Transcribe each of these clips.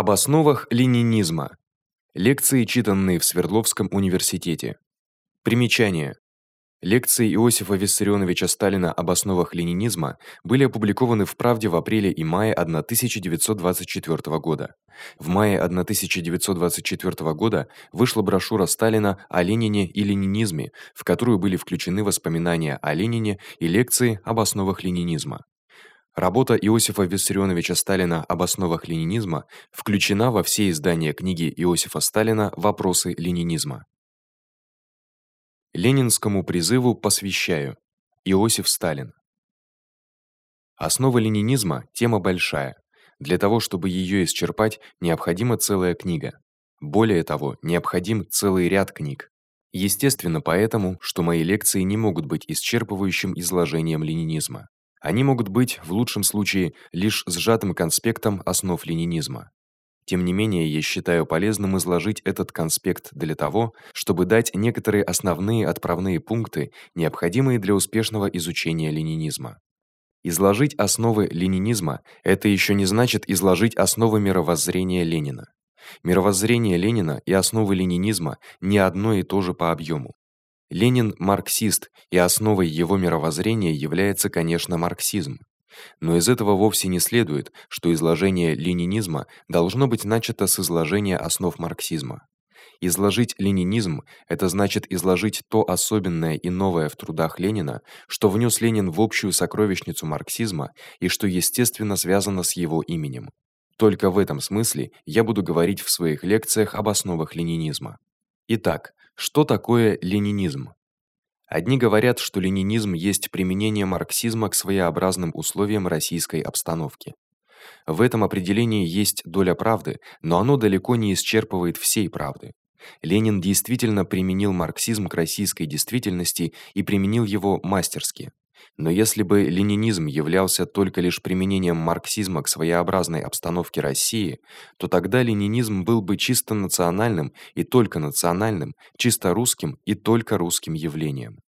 Об основах ленинизма. Лекции, читанные в Свердловском университете. Примечание. Лекции Иосифа Виссарионовича Сталина об основах ленинизма были опубликованы в Правде в апреле и мае 1924 года. В мае 1924 года вышла брошюра Сталина о Ленине и ленинизме, в которую были включены воспоминания о Ленине и лекции об основах ленинизма. Работа Иосифа Виссарионовича Сталина об основах ленинизма включена во все издания книги Иосифа Сталина Вопросы ленинизма. Ленинскому призыву посвящаю. Иосиф Сталин. Основа ленинизма тема большая. Для того, чтобы её исчерпать, необходима целая книга. Более того, необходим целый ряд книг. Естественно, поэтому, что мои лекции не могут быть исчерпывающим изложением ленинизма. Они могут быть в лучшем случае лишь сжатым конспектом основ ленинизма. Тем не менее, я считаю полезным изложить этот конспект для того, чтобы дать некоторые основные отправные пункты, необходимые для успешного изучения ленинизма. Изложить основы ленинизма это ещё не значит изложить основы мировоззрения Ленина. Мировоззрение Ленина и основы ленинизма не одно и то же по объёму. Ленин марксист, и основой его мировоззрения является, конечно, марксизм. Но из этого вовсе не следует, что изложение ленинизма должно быть начато с изложения основ марксизма. Изложить ленинизм это значит изложить то особенное и новое в трудах Ленина, что внёс Ленин в общую сокровищницу марксизма и что естественно связано с его именем. Только в этом смысле я буду говорить в своих лекциях об основах ленинизма. Итак, что такое ленинизм? Одни говорят, что ленинизм есть применение марксизма к своеобразным условиям российской обстановки. В этом определении есть доля правды, но оно далеко не исчерпывает всей правды. Ленин действительно применил марксизм к российской действительности и применил его мастерски. Но если бы ленинизм являлся только лишь применением марксизма к своеобразной обстановке России, то тогда ленинизм был бы чисто национальным и только национальным, чисто русским и только русским явлением.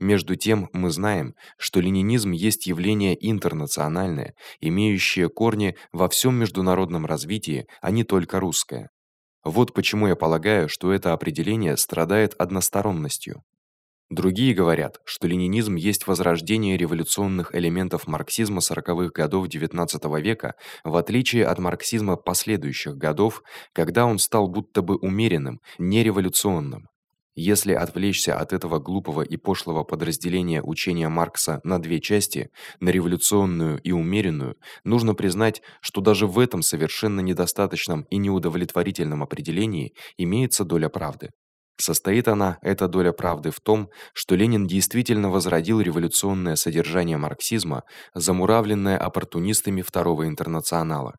Между тем, мы знаем, что ленинизм есть явление интернациональное, имеющее корни во всём международном развитии, а не только русское. Вот почему я полагаю, что это определение страдает односторонностью. Другие говорят, что ленинизм есть возрождение революционных элементов марксизма сороковых годов XIX века, в отличие от марксизма последующих годов, когда он стал будто бы умеренным, не революционным. Если отвлечься от этого глупого и пошлого подразделения учения Маркса на две части, на революционную и умеренную, нужно признать, что даже в этом совершенно недостаточном и неудовлетворительном определении имеется доля правды. Состоит она эта доля правды в том, что Ленин действительно возродил революционное содержание марксизма, замуравленное оппортунистами второго интернационала.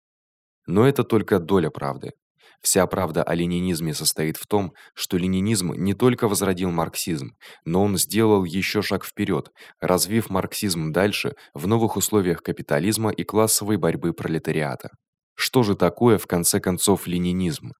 Но это только доля правды. Вся правда о ленинизме состоит в том, что ленинизм не только возродил марксизм, но он сделал ещё шаг вперёд, развив марксизм дальше в новых условиях капитализма и классовой борьбы пролетариата. Что же такое в конце концов ленинизм?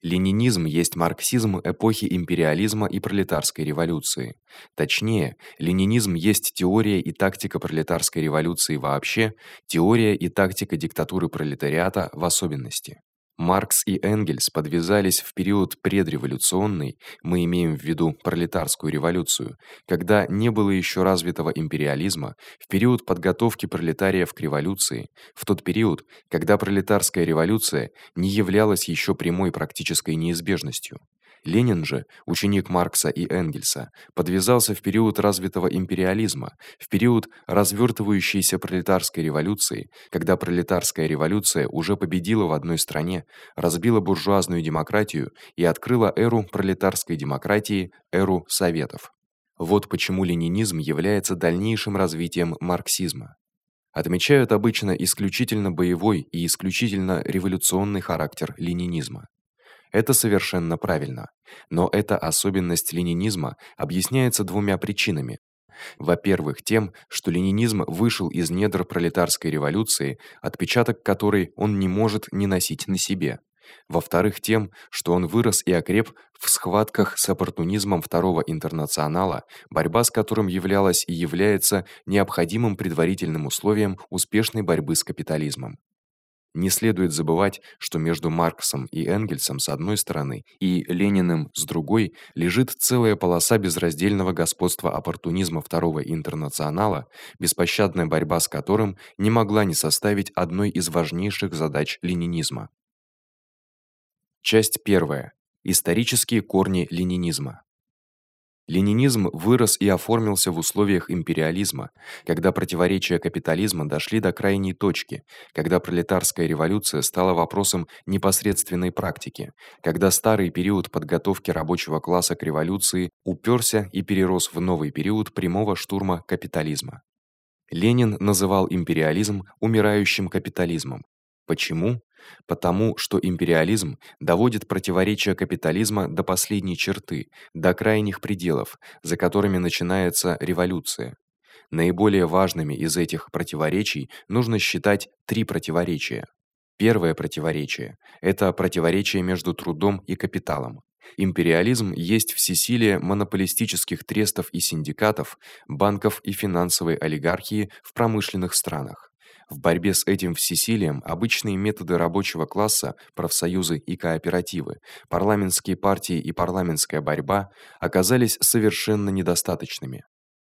Ленинизм есть марксизм эпохи империализма и пролетарской революции. Точнее, ленинизм есть теория и тактика пролетарской революции вообще, теория и тактика диктатуры пролетариата в особенности. Маркс и Энгельс подвязались в период предреволюционный, мы имеем в виду пролетарскую революцию, когда не было ещё развитого империализма, в период подготовки пролетариев к революции, в тот период, когда пролетарская революция не являлась ещё прямой практической неизбежностью. Ленин же, ученик Маркса и Энгельса, подвязался в период развитого империализма, в период развёртывающейся пролетарской революции, когда пролетарская революция уже победила в одной стране, разбила буржуазную демократию и открыла эру пролетарской демократии, эру советов. Вот почему ленинизм является дальнейшим развитием марксизма. Отмечают обычно исключительно боевой и исключительно революционный характер ленинизма. Это совершенно правильно. Но эта особенность ленинизма объясняется двумя причинами. Во-первых, тем, что ленинизм вышел из недр пролетарской революции, отпечаток которой он не может не носить на себе. Во-вторых, тем, что он вырос и окреп в схватках с оппортунизмом второго интернационала, борьба с которым являлась и является необходимым предварительным условием успешной борьбы с капитализмом. Не следует забывать, что между Марксом и Энгельсом с одной стороны и Лениным с другой лежит целая полоса безраздельного господства оппортунизма второго интернационала, беспощадная борьба с которым не могла не составить одной из важнейших задач ленинизма. Часть первая. Исторические корни ленинизма. Ленинизм вырос и оформился в условиях империализма, когда противоречия капитализма дошли до крайней точки, когда пролетарская революция стала вопросом непосредственной практики, когда старый период подготовки рабочего класса к революции упёрся и перерос в новый период прямого штурма капитализма. Ленин называл империализм умирающим капитализмом. Почему? Потому что империализм доводит противоречия капитализма до последней черты, до крайних пределов, за которыми начинается революция. Наиболее важными из этих противоречий нужно считать три противоречия. Первое противоречие это противоречие между трудом и капиталом. Империализм есть всесилие монополистических трестов и синдикатов, банков и финансовой олигархии в промышленных странах. В борьбе с этим всесилием обычные методы рабочего класса, профсоюзы и кооперативы, парламентские партии и парламентская борьба оказались совершенно недостаточными.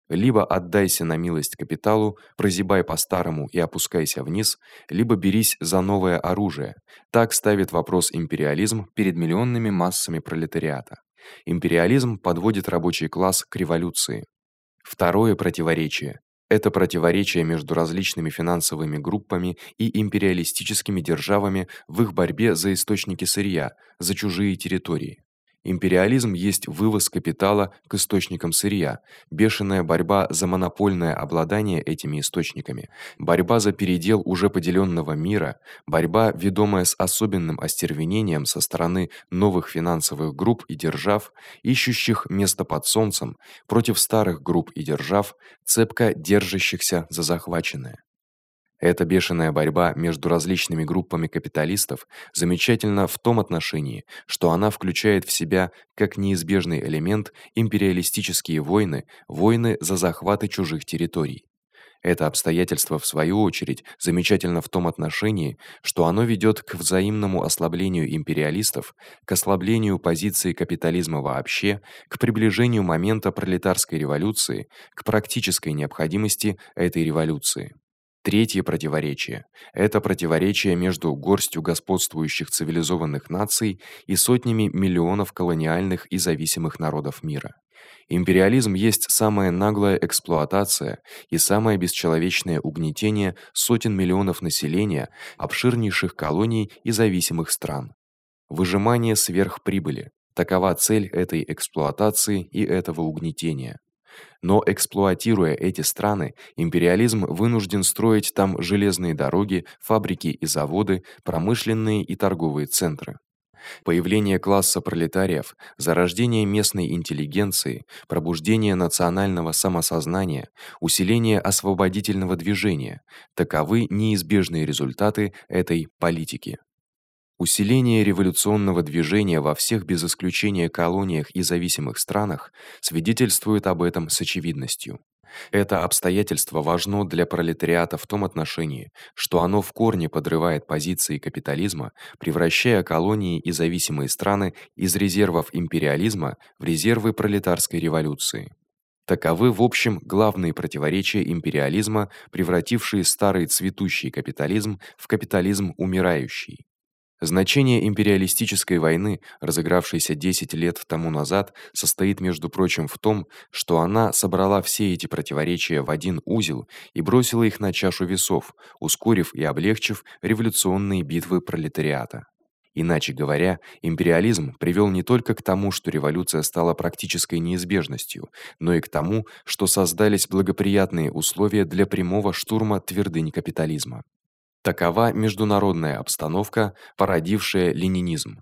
Либо отдайся на милость капиталу, прозябай по-старому и опускайся вниз, либо берись за новое оружие. Так ставит вопрос империализм перед миллионными массами пролетариата. Империализм подводит рабочий класс к революции. Второе противоречие это противоречие между различными финансовыми группами и империалистическими державами в их борьбе за источники сырья, за чужие территории. Империализм есть вывоз капитала к источникам сырья, бешеная борьба за монопольное обладание этими источниками, борьба за передел уже поделённого мира, борьба, ведомая с особенным остервенением со стороны новых финансовых групп и держав, ищущих место под солнцем, против старых групп и держав, цепко держащихся за захваченное. Эта бешеная борьба между различными группами капиталистов замечательна в том отношении, что она включает в себя как неизбежный элемент империалистические войны, войны за захваты чужих территорий. Это обстоятельство в свою очередь замечательно в том отношении, что оно ведёт к взаимному ослаблению империалистов, к ослаблению позиции капитализма вообще, к приближению момента пролетарской революции, к практической необходимости этой революции. Третье противоречие это противоречие между горстью господствующих цивилизованных наций и сотнями миллионов колониальных и зависимых народов мира. Империализм есть самая наглая эксплуатация и самое бесчеловечное угнетение сотен миллионов населения обширнейших колоний и зависимых стран. Выжимание сверхприбыли такова цель этой эксплуатации и этого угнетения. Но эксплуатируя эти страны, империализм вынужден строить там железные дороги, фабрики и заводы, промышленные и торговые центры. Появление класса пролетариев, зарождение местной интеллигенции, пробуждение национального самосознания, усиление освободительного движения таковы неизбежные результаты этой политики. Усиление революционного движения во всех без исключения колониях и зависимых странах свидетельствует об этом с очевидностью. Это обстоятельство важно для пролетариата в том отношении, что оно в корне подрывает позиции капитализма, превращая колонии и зависимые страны из резервов империализма в резервы пролетарской революции. Таковы в общем главные противоречия империализма, превратившие старый цветущий капитализм в капитализм умирающий. Значение империалистической войны, разыгравшейся 10 лет тому назад, состоит, между прочим, в том, что она собрала все эти противоречия в один узел и бросила их на чашу весов, ускорив и облегчив революционные битвы пролетариата. Иначе говоря, империализм привёл не только к тому, что революция стала практической неизбежностью, но и к тому, что создались благоприятные условия для прямого штурма твердынь капитализма. Такова международная обстановка, породившая ленинизм.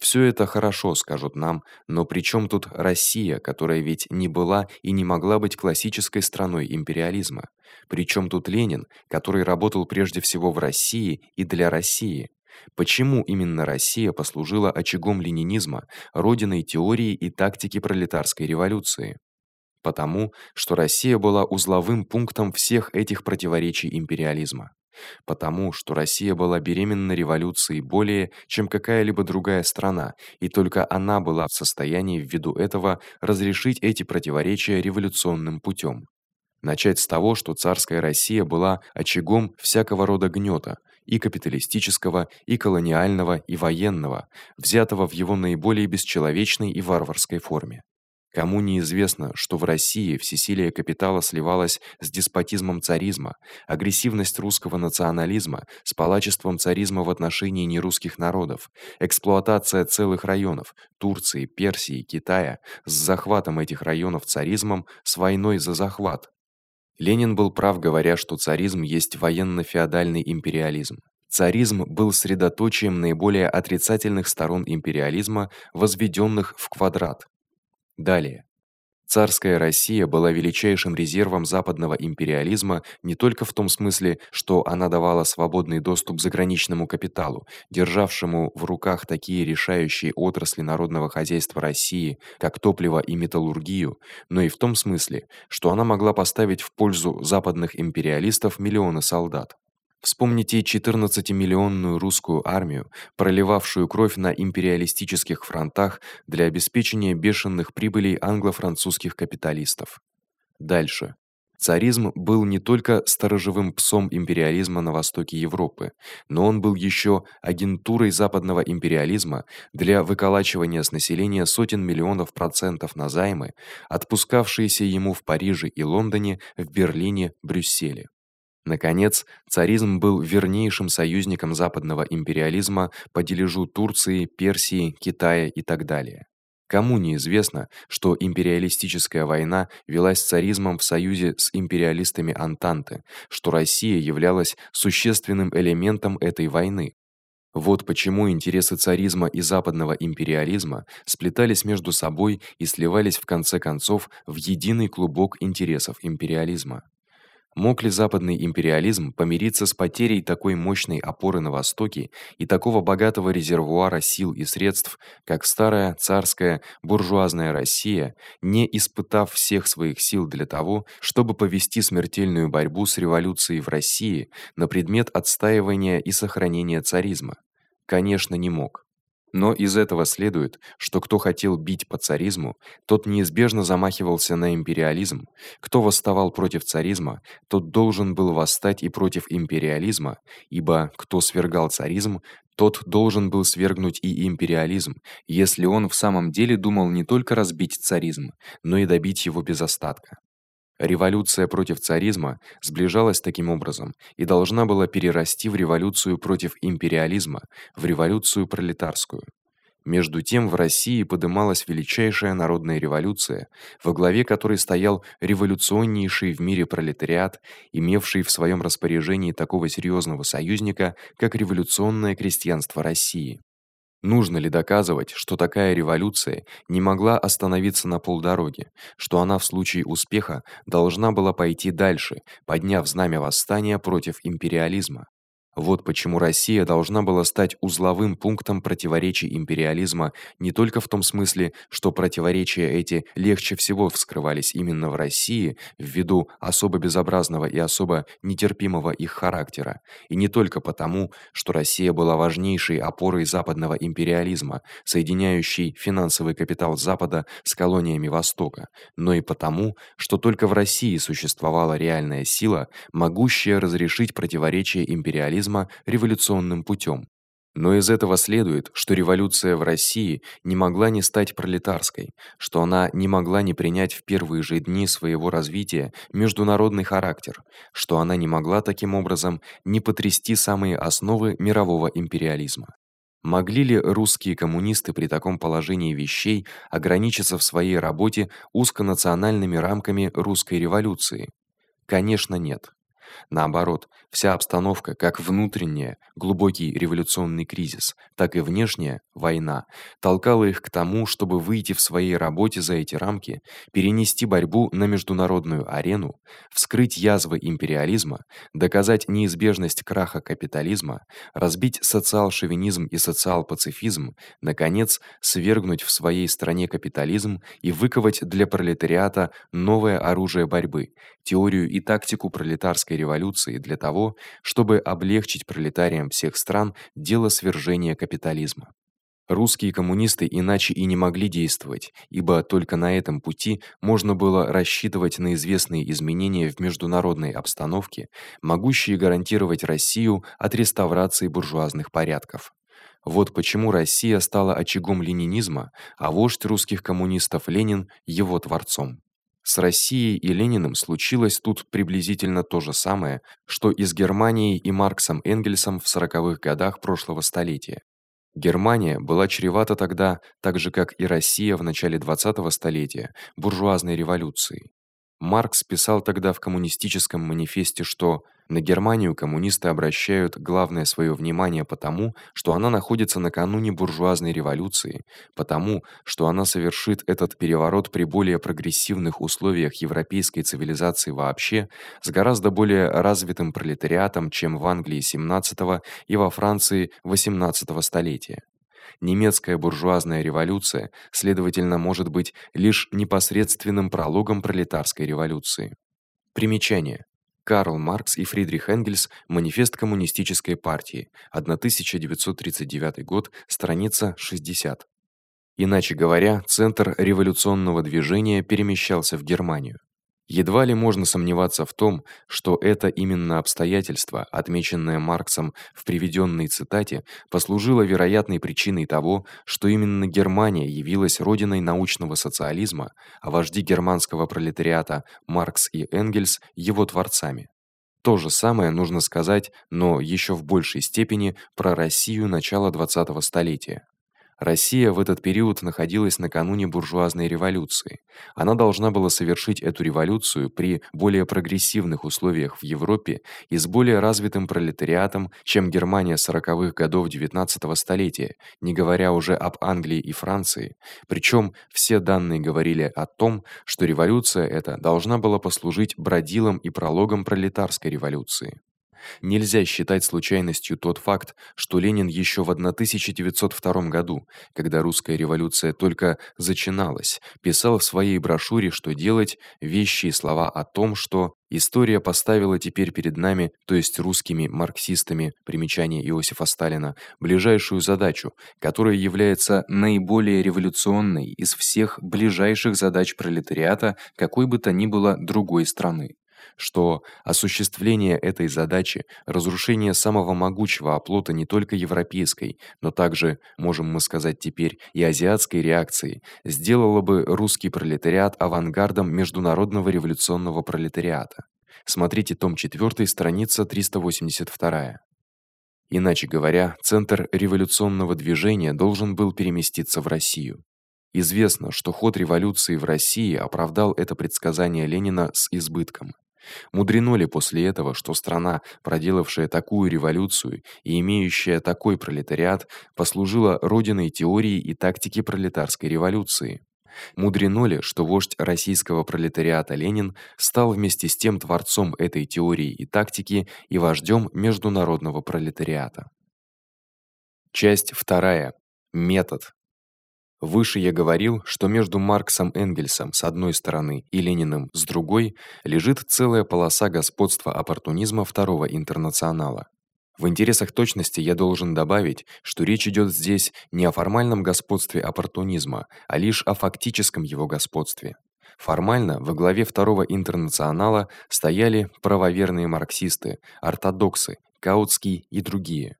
Всё это хорошо, скажут нам, но причём тут Россия, которая ведь не была и не могла быть классической страной империализма? Причём тут Ленин, который работал прежде всего в России и для России? Почему именно Россия послужила очагом ленинизма, родиной теории и тактики пролетарской революции? Потому, что Россия была узловым пунктом всех этих противоречий империализма. Потому что Россия была беременна революцией более, чем какая-либо другая страна, и только она была в состоянии ввиду этого разрешить эти противоречия революционным путём. Начать с того, что царская Россия была очагом всякого рода гнёта, и капиталистического, и колониального, и военного, взятого в его наиболее бесчеловечной и варварской форме. Кому неизвестно, что в России всесилие капитала сливалось с деспотизмом царизма, агрессивность русского национализма с палачеством царизма в отношении нерусских народов, эксплуатация целых районов Турции, Персии, Китая с захватом этих районов царизмом, с войной за захват. Ленин был прав, говоря, что царизм есть военно-феодальный империализм. Царизм был средоточием наиболее отрицательных сторон империализма, возведённых в квадрат. Далее. Царская Россия была величайшим резервом западного империализма не только в том смысле, что она давала свободный доступ заграничному капиталу, державшему в руках такие решающие отрасли народного хозяйства России, как топливо и металлургию, но и в том смысле, что она могла поставить в пользу западных империалистов миллионы солдат. Вспомните 14-миллионную русскую армию, проливавшую кровь на империалистических фронтах для обеспечения бешеных прибылей англо-французских капиталистов. Дальше. Царизм был не только сторожевым псом империализма на востоке Европы, но он был ещё агентурой западного империализма для выколачивания с населения сотен миллионов процентов на займы, отпускавшиеся ему в Париже и Лондоне, в Берлине, Брюсселе. Наконец, царизм был вернейшим союзником западного империализма по дележу Турции, Персии, Китая и так далее. Кому неизвестно, что империалистическая война велась царизмом в союзе с империалистами Антанты, что Россия являлась существенным элементом этой войны. Вот почему интересы царизма и западного империализма сплетались между собой и сливались в конце концов в единый клубок интересов империализма. Мог ли западный империализм помириться с потерей такой мощной опоры на востоке и такого богатого резервуара сил и средств, как старая царская буржуазная Россия, не испытав всех своих сил для того, чтобы повести смертельную борьбу с революцией в России на предмет отстаивания и сохранения царизма? Конечно, не мог. Но из этого следует, что кто хотел бить по царизму, тот неизбежно замахивался на империализм, кто восставал против царизма, тот должен был восстать и против империализма, ибо кто свергал царизм, тот должен был свергнуть и империализм, если он в самом деле думал не только разбить царизм, но и добить его без остатка. Революция против царизма сближалась таким образом и должна была перерасти в революцию против империализма, в революцию пролетарскую. Между тем в России подымалась величайшая народная революция, во главе которой стоял революционнейший в мире пролетариат, имевший в своём распоряжении такого серьёзного союзника, как революционное крестьянство России. Нужно ли доказывать, что такая революция не могла остановиться на полдороге, что она в случае успеха должна была пойти дальше, подняв знамя восстания против империализма? Вот почему Россия должна была стать узловым пунктом противоречий империализма не только в том смысле, что противоречия эти легче всего вскрывались именно в России ввиду особо безобразного и особо нетерпимого их характера, и не только потому, что Россия была важнейшей опорой западного империализма, соединяющей финансовый капитал Запада с колониями Востока, но и потому, что только в России существовала реальная сила, могущая разрешить противоречия империализма социализма революционным путём. Но из этого следует, что революция в России не могла не стать пролетарской, что она не могла не принять в первые же дни своего развития международный характер, что она не могла таким образом не потрясти самые основы мирового империализма. Могли ли русские коммунисты при таком положении вещей ограничиться в своей работе узконациональными рамками русской революции? Конечно, нет. Наоборот, вся обстановка, как внутренняя, глубокий революционный кризис, так и внешняя война, толкала их к тому, чтобы выйти в своей работе за эти рамки, перенести борьбу на международную арену, вскрыть язвы империализма, доказать неизбежность краха капитализма, разбить социал-шовинизм и социал-пацифизм, наконец, свергнуть в своей стране капитализм и выковать для пролетариата новое оружие борьбы теорию и тактику пролетарской революции для того, чтобы облегчить пролетариям всех стран дело свержения капитализма. Русские коммунисты иначе и не могли действовать, ибо только на этом пути можно было рассчитывать на известные изменения в международной обстановке, могущие гарантировать Россию от реставрации буржуазных порядков. Вот почему Россия стала очагом ленинизма, а вождь русских коммунистов Ленин его творцом. С Россией и Лениным случилось тут приблизительно то же самое, что и с Германией и Марксом Энгельсом в сороковых годах прошлого столетия. Германия была чревата тогда, так же как и Россия в начале 20-го столетия, буржуазной революцией. Маркс писал тогда в коммунистическом манифесте, что на Германию коммунисты обращают главное своё внимание потому, что она находится накануне буржуазной революции, потому, что она совершит этот переворот при более прогрессивных условиях европейской цивилизации вообще, с гораздо более развитым пролетариатом, чем в Англии XVII и во Франции XVIII столетия. Немецкая буржуазная революция, следовательно, может быть лишь непосредственным прологом пролетарской революции. Примечание: Карл Маркс и Фридрих Энгельс. Манифест коммунистической партии. 1939 год, страница 60. Иначе говоря, центр революционного движения перемещался в Германию. Едва ли можно сомневаться в том, что это именно обстоятельство, отмеченное Марксом в приведённой цитате, послужило вероятной причиной того, что именно Германия явилась родиной научного социализма, а вожди германского пролетариата Маркс и Энгельс его творцами. То же самое нужно сказать, но ещё в большей степени про Россию начала 20-го столетия. Россия в этот период находилась накануне буржуазной революции. Она должна была совершить эту революцию при более прогрессивных условиях в Европе и с более развитым пролетариатом, чем Германия сороковых годов XIX столетия, не говоря уже об Англии и Франции. Причём все данные говорили о том, что революция эта должна была послужить бродилом и прологом пролетарской революции. Нельзя считать случайностью тот факт, что Ленин ещё в 1902 году, когда русская революция только начиналась, писал в своей брошюре, что делать, вещи и слова о том, что история поставила теперь перед нами, то есть русскими марксистами, примечание Иосифа Сталина, ближайшую задачу, которая является наиболее революционной из всех ближайших задач пролетариата какой бы то ни было другой страны что осуществление этой задачи, разрушение самого могучего оплота не только европейской, но также, можем мы сказать теперь, и азиатской реакции, сделало бы русский пролетариат авангардом международного революционного пролетариата. Смотрите том 4, страница 382. Иначе говоря, центр революционного движения должен был переместиться в Россию. Известно, что ход революции в России оправдал это предсказание Ленина с избытком. Мудрено ли после этого, что страна, проделавшая такую революцию и имеющая такой пролетариат, послужила родиной теории и тактики пролетарской революции? Мудрено ли, что вождь российского пролетариата Ленин стал вместе с тем творцом этой теории и тактики и вождём международного пролетариата? Часть вторая. Метод. Выше я говорил, что между Марксом Энгельсом с одной стороны и Лениным с другой лежит целая полоса господства оппортунизма второго интернационала. В интересах точности я должен добавить, что речь идёт здесь не о формальном господстве оппортунизма, а лишь о фактическом его господстве. Формально во главе второго интернационала стояли правоверные марксисты, ортодоксы, Каутский и другие.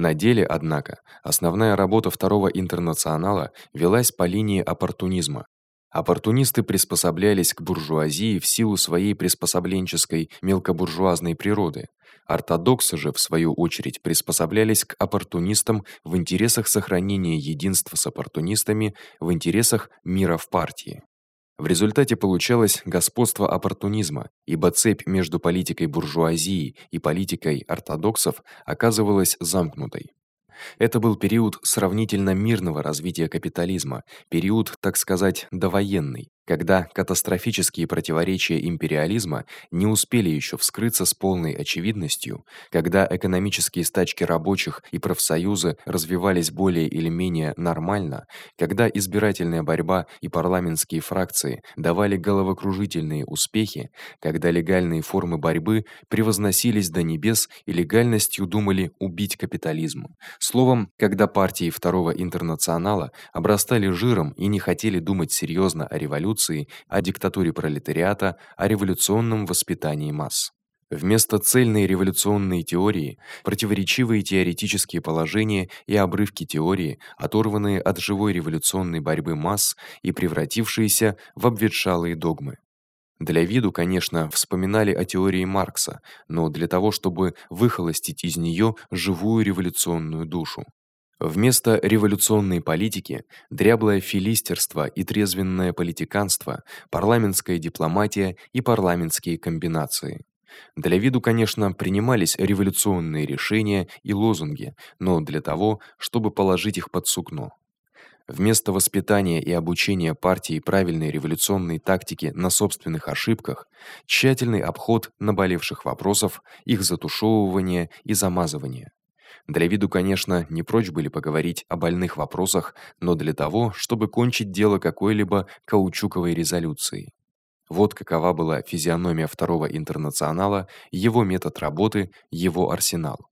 На деле, однако, основная работа второго интернационала велась по линии оппортунизма. Оппортунисты приспособлялись к буржуазии в силу своей приспособленческой мелкобуржуазной природы. Ортодоксы же в свою очередь приспособлялись к оппортунистам в интересах сохранения единства с оппортунистами, в интересах мира в партии. В результате получалось господство оппортунизма, ибо цепь между политикой буржуазии и политикой ортодоксов оказывалась замкнутой. Это был период сравнительно мирного развития капитализма, период, так сказать, довоенный, когда катастрофические противоречия империализма не успели ещё вскрыться с полной очевидностью, когда экономические стачки рабочих и профсоюзы развивались более или менее нормально, когда избирательная борьба и парламентские фракции давали головокружительные успехи, когда легальные формы борьбы превозносились до небес и легальностью думали убить капитализм. Словом, когда партии второго интернационала обрастали жиром и не хотели думать серьёзно о революции, о диктатуре пролетариата, о революционном воспитании масс. Вместо цельной революционной теории противоречивые теоретические положения и обрывки теории, оторванные от живой революционной борьбы масс и превратившиеся в обветшалые догмы. Для виду, конечно, вспоминали о теории Маркса, но для того, чтобы выхолостить из неё живую революционную душу. Вместо революционной политики дряблое филистерство и трезвенное политиканство, парламентская дипломатия и парламентские комбинации. Для виду, конечно, принимались революционные решения и лозунги, но для того, чтобы положить их под сукно. Вместо воспитания и обучения партии правильной революционной тактике на собственных ошибках, тщательный обход наболевших вопросов, их затушевывание и замазывание. Для виду, конечно, не прочь были поговорить о больных вопросах, но для того, чтобы кончить дело какой-либо каучуковой резолюцией. Вот какова была физиономия второго интернационала, его метод работы, его арсенал.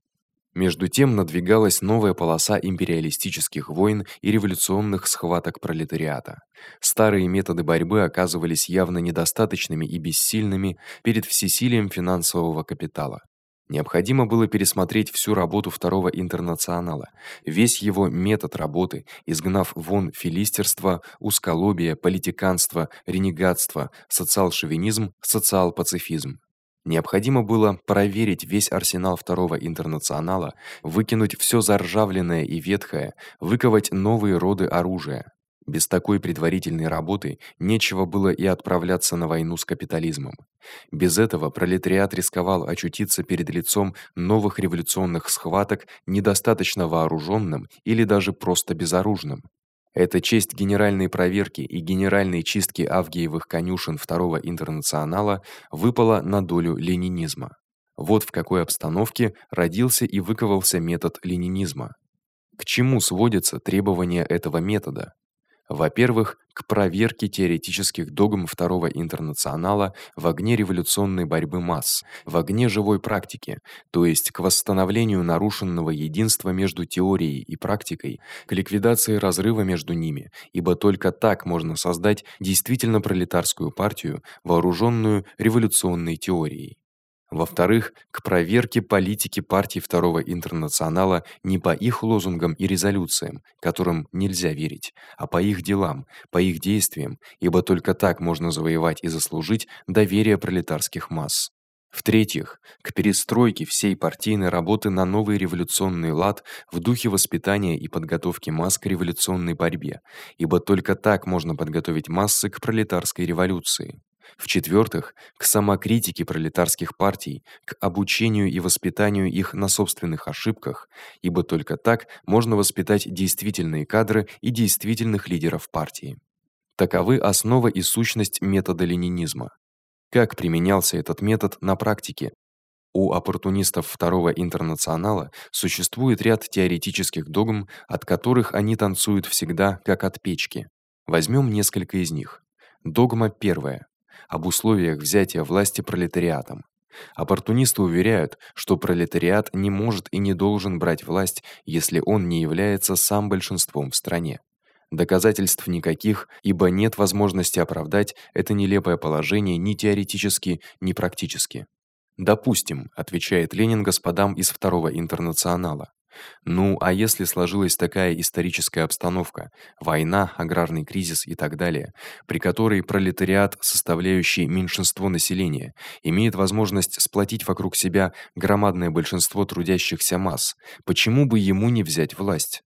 Между тем надвигалась новая полоса империалистических войн и революционных схваток пролетариата. Старые методы борьбы оказывались явно недостаточными и бессильными перед всесилием финансового капитала. Необходимо было пересмотреть всю работу второго интернационала, весь его метод работы, изгнав вон филистерство, узколобие, политиканство, ренегатство, социал-шовинизм, социал-пацифизм. Необходимо было проверить весь арсенал второго интернационала, выкинуть всё заржавленное и ветхое, выковать новые роды оружия. Без такой предварительной работы нечего было и отправляться на войну с капитализмом. Без этого пролетариат рисковал очутиться перед лицом новых революционных схваток недостаточно вооружённым или даже просто безоружным. Эта честь генеральной проверки и генеральной чистки Авгиевых конюшен второго интернационала выпала на долю ленинизма. Вот в какой обстановке родился и выковался метод ленинизма. К чему сводятся требования этого метода? Во-первых, к проверке теоретических догм второго интернационала в огне революционной борьбы масс, в огне живой практики, то есть к восстановлению нарушенного единства между теорией и практикой, к ликвидации разрыва между ними, ибо только так можно создать действительно пролетарскую партию, вооружённую революционной теорией. Во-вторых, к проверке политики партий второго интернационала не по их лозунгам и резолюциям, которым нельзя верить, а по их делам, по их действиям, ибо только так можно завоевать и заслужить доверие пролетарских масс. В-третьих, к перестройке всей партийной работы на новый революционный лад в духе воспитания и подготовки масс к революционной борьбе, ибо только так можно подготовить массы к пролетарской революции. В-четвёртых, к самокритике пролетарских партий, к обучению и воспитанию их на собственных ошибках, ибо только так можно воспитать действительные кадры и действительных лидеров партии. Таковы основа и сущность метода ленинизма. Как применялся этот метод на практике? У оппортунистов второго интернационала существует ряд теоретических догм, от которых они танцуют всегда как от печки. Возьмём несколько из них. Догма первая об условиях взятия власти пролетариатом. Оппортунисты уверяют, что пролетариат не может и не должен брать власть, если он не является сам большинством в стране. Доказательств никаких, ибо нет возможности оправдать это нелепое положение ни теоретически, ни практически. Допустим, отвечает Ленин господам из второго интернационала. Ну, а если сложилась такая историческая обстановка, война, аграрный кризис и так далее, при которой пролетариат, составляющий меньшинство населения, имеет возможность сплотить вокруг себя громадное большинство трудящихся масс, почему бы ему не взять власть?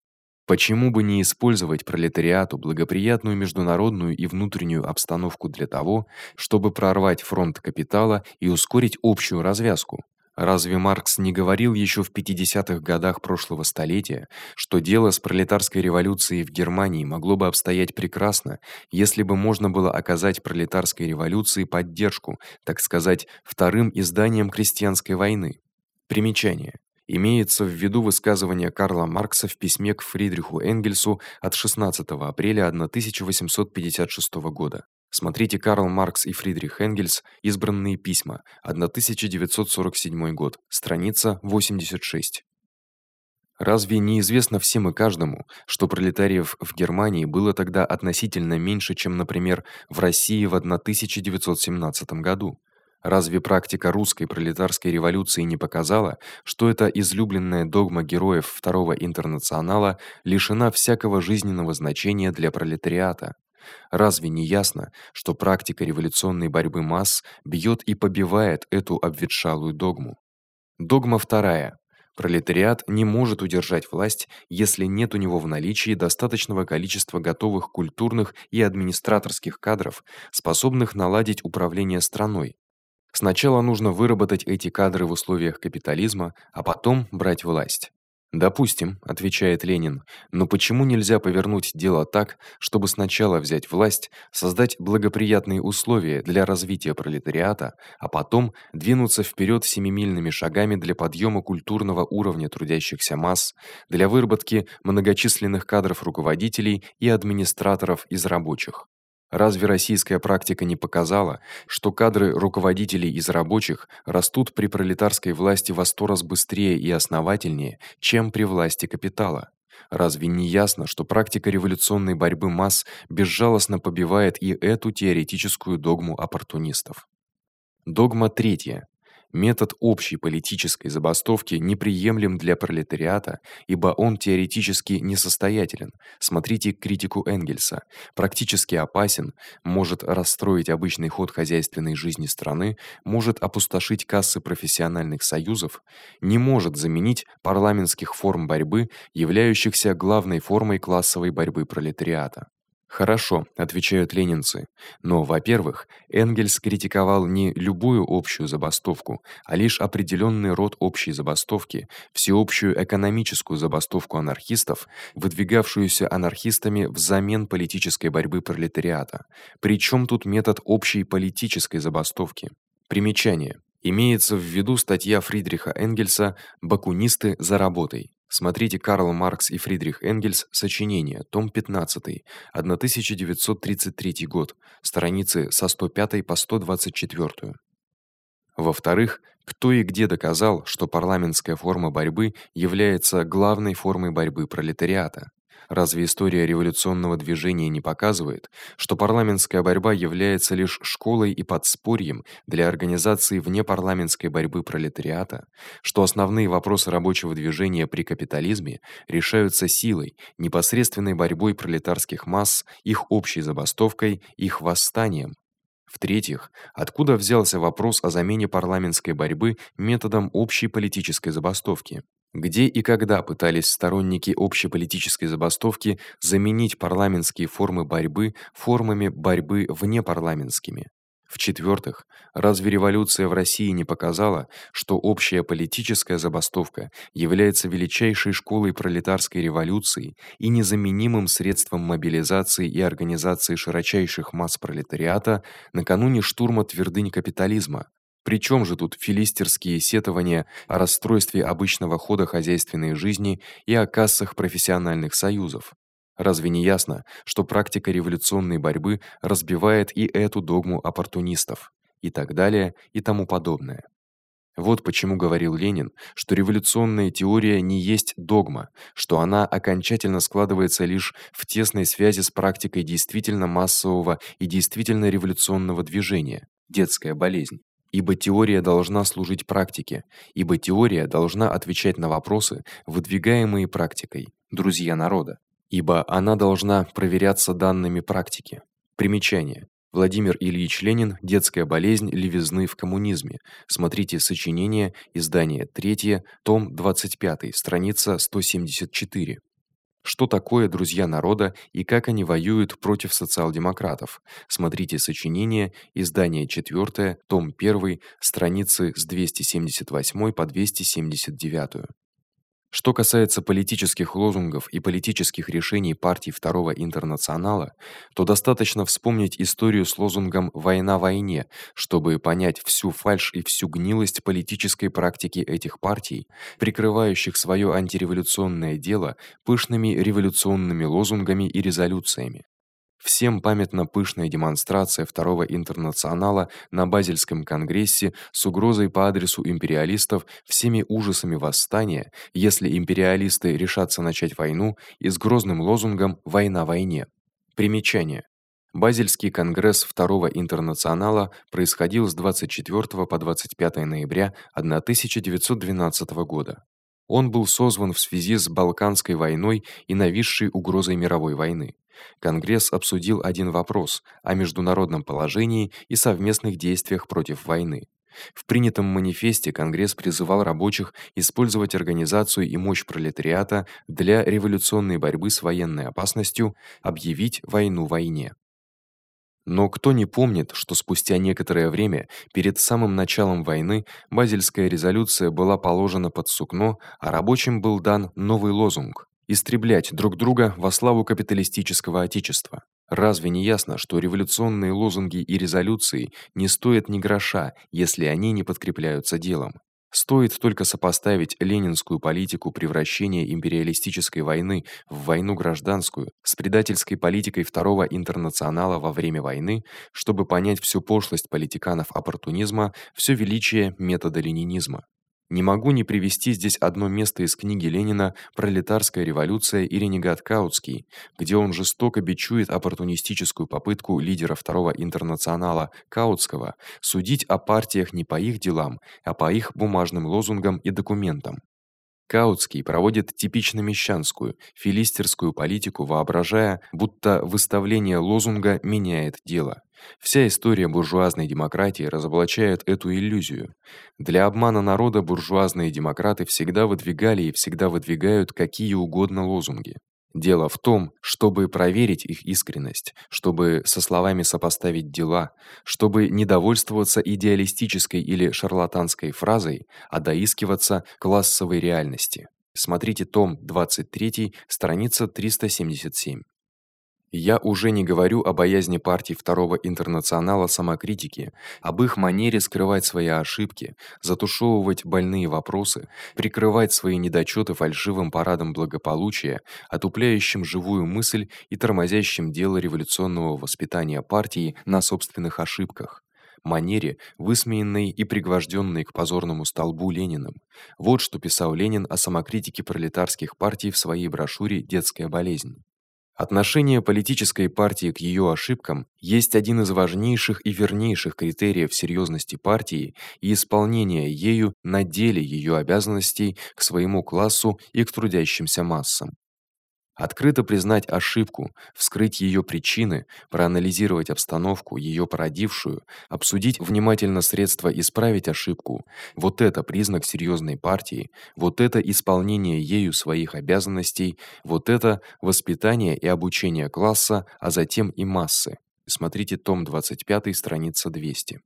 Почему бы не использовать пролетариату благоприятную международную и внутреннюю обстановку для того, чтобы прорвать фронт капитала и ускорить общую развязку? Разве Маркс не говорил ещё в 50-х годах прошлого столетия, что дело с пролетарской революцией в Германии могло бы обстоять прекрасно, если бы можно было оказать пролетарской революции поддержку, так сказать, вторым изданием крестьянской войны? Примечание: Имеется в виду высказывание Карла Маркса в письме к Фридриху Энгельсу от 16 апреля 1856 года. Смотрите Карл Маркс и Фридрих Энгельс. Избранные письма. 1947 год. Страница 86. Разве не известно всем и каждому, что пролетариев в Германии было тогда относительно меньше, чем, например, в России в 1917 году? Разве практика русской пролетарской революции не показала, что эта излюбленная догма героев второго интернационала лишена всякого жизненного значения для пролетариата? Разве не ясно, что практика революционной борьбы масс бьёт и побивает эту обветшалую догму? Догма вторая. Пролетариат не может удержать власть, если нет у него в наличии достаточного количества готовых культурных и администраторских кадров, способных наладить управление страной. Сначала нужно выработать эти кадры в условиях капитализма, а потом брать власть. Допустим, отвечает Ленин. Но почему нельзя повернуть дело так, чтобы сначала взять власть, создать благоприятные условия для развития пролетариата, а потом двинуться вперёд семимильными шагами для подъёма культурного уровня трудящихся масс, для выработки многочисленных кадров руководителей и администраторов из рабочих? Разве российская практика не показала, что кадры руководителей из рабочих растут при пролетарской власти во сто раз быстрее и основательнее, чем при власти капитала? Разве не ясно, что практика революционной борьбы масс безжалостно побивает и эту теоретическую догму оппортунистов? Догма третья. Метод общей политической забастовки неприемлем для пролетариата, ибо он теоретически несостоятелен. Смотрите критику Энгельса. Практически опасен, может расстроить обычный ход хозяйственной жизни страны, может опустошить кассы профессиональных союзов, не может заменить парламентских форм борьбы, являющихся главной формой классовой борьбы пролетариата. Хорошо, отвечают ленинцы. Но, во-первых, Энгельс критиковал не любую общую забастовку, а лишь определённый род общей забастовки, всеобщую экономическую забастовку анархистов, выдвигавшуюся анархистами взамен политической борьбы пролетариата. Причём тут метод общей политической забастовки? Примечание: Имеется в виду статья Фридриха Энгельса Бакунисты за работой. Смотрите Карл Маркс и Фридрих Энгельс. Сочинение. Том 15. 1933 год. Страницы со 105 по 124. Во-вторых, кто и где доказал, что парламентская форма борьбы является главной формой борьбы пролетариата? Разве история революционного движения не показывает, что парламентская борьба является лишь школой и подспорьем для организации внепарламентской борьбы пролетариата, что основные вопросы рабочего движения при капитализме решаются силой, непосредственной борьбой пролетарских масс, их общей забастовкой, их восстанием? В-третьих, откуда взялся вопрос о замене парламентской борьбы методом общей политической забастовки? Где и когда пытались сторонники общеполитической забастовки заменить парламентские формы борьбы формами борьбы внепарламентскими? В-четвёртых, разве революция в России не показала, что общая политическая забастовка является величайшей школой пролетарской революции и незаменимым средством мобилизации и организации широчайших масс пролетариата накануне штурма твердынь капитализма? Причём же тут филистерские сетования о расстройстве обычного хода хозяйственной жизни и о кассах профессиональных союзов? Разве не ясно, что практика революционной борьбы разбивает и эту догму оппортунистов и так далее и тому подобное? Вот почему говорил Ленин, что революционная теория не есть догма, что она окончательно складывается лишь в тесной связи с практикой действительно массового и действительно революционного движения детская болезнь. Ибо теория должна служить практике, ибо теория должна отвечать на вопросы, выдвигаемые практикой, друзья народа, ибо она должна проверяться данными практики. Примечание: Владимир Ильич Ленин. Детская болезнь левизны в коммунизме. Смотрите сочинение, издание 3, том 25, страница 174. Что такое друзья народа и как они воюют против социал-демократов? Смотрите сочинение, издание 4, том 1, страницы с 278 по 279. Что касается политических лозунгов и политических решений партий Второго интернационала, то достаточно вспомнить историю с лозунгом война войне, чтобы понять всю фальшь и всю гнилость политической практики этих партий, прикрывающих своё антиреволюционное дело пышными революционными лозунгами и резолюциями. Всем памятна пышная демонстрация Второго интернационала на Базельском конгрессе с угрозой по адресу империалистов всеми ужасами восстания, если империалисты решатся начать войну, и с грозным лозунгом война войне. Примечание: Базельский конгресс Второго интернационала происходил с 24 по 25 ноября 1912 года. Он был созван в связи с Балканской войной и нависшей угрозой мировой войны. Конгресс обсудил один вопрос о международном положении и совместных действиях против войны. В принятом манифесте Конгресс призывал рабочих использовать организацию и мощь пролетариата для революционной борьбы с военной опасностью, объявить войну войне. Но кто не помнит, что спустя некоторое время, перед самым началом войны, Базельская резолюция была положена под сукно, а рабочим был дан новый лозунг: истреблять друг друга во славу капиталистического отечества. Разве не ясно, что революционные лозунги и резолюции не стоят ни гроша, если они не подкрепляются делом? Стоит только сопоставить ленинскую политику превращения империалистической войны в войну гражданскую с предательской политикой второго интернационала во время войны, чтобы понять всю пошлость политиканов оппортунизма, всё величие метода ленинизма. Не могу не привести здесь одно место из книги Ленина Пролетарская революция и ренегат Каутский, где он жестоко бичует оппортунистическую попытку лидера второго интернационала Каутского судить о партиях не по их делам, а по их бумажным лозунгам и документам. Каутский проводит типично мещанскую, филистерскую политику, воображая, будто выставление лозунга меняет дело. Вся история буржуазной демократии разоблачает эту иллюзию. Для обмана народа буржуазные демократы всегда выдвигали и всегда выдвигают какие угодно лозунги. Дело в том, чтобы проверить их искренность, чтобы со словами сопоставить дела, чтобы не довольствоваться идеалистической или шарлатанской фразой, а доискиваться классовой реальности. Смотрите том 23, страница 377. Я уже не говорю о боязни партий Второго интернационала самокритики, об их манере скрывать свои ошибки, затушевывать больные вопросы, прикрывать свои недочёты фальшивым парадом благополучия, отупляющим живую мысль и тормозящим дело революционного воспитания партии на собственных ошибках манере, высмеянной и пригвождённой к позорному столбу Лениным. Вот что писал Ленин о самокритике пролетарских партий в своей брошюре Детская болезнь. Отношение политической партии к её ошибкам есть один из важнейших и вернейших критериев серьёзности партии и исполнения ею на деле её обязанностей к своему классу и к трудящимся массам. Открыто признать ошибку, вскрыть её причины, проанализировать обстановку, её породившую, обсудить внимательно средства исправить ошибку вот это признак серьёзной партии, вот это исполнение ею своих обязанностей, вот это воспитание и обучение класса, а затем и массы. Смотрите том 25, страница 200.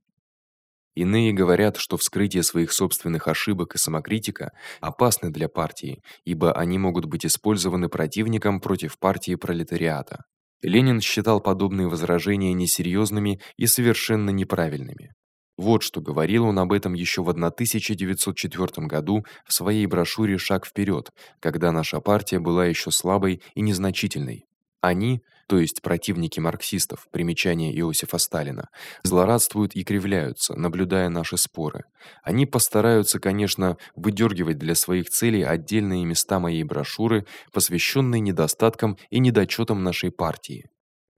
Иные говорят, что вскрытие своих собственных ошибок и самокритика опасны для партии, ибо они могут быть использованы противником против партии пролетариата. Ленин считал подобные возражения несерьёзными и совершенно неправильными. Вот что говорил он об этом ещё в 1904 году в своей брошюре Шаг вперёд, когда наша партия была ещё слабой и незначительной. Они, то есть противники марксистов, примечание Иосифа Сталина, злорадствуют и кривляются, наблюдая наши споры. Они постараются, конечно, выдёргивать для своих целей отдельные места моей брошюры, посвящённые недостаткам и недочётам нашей партии.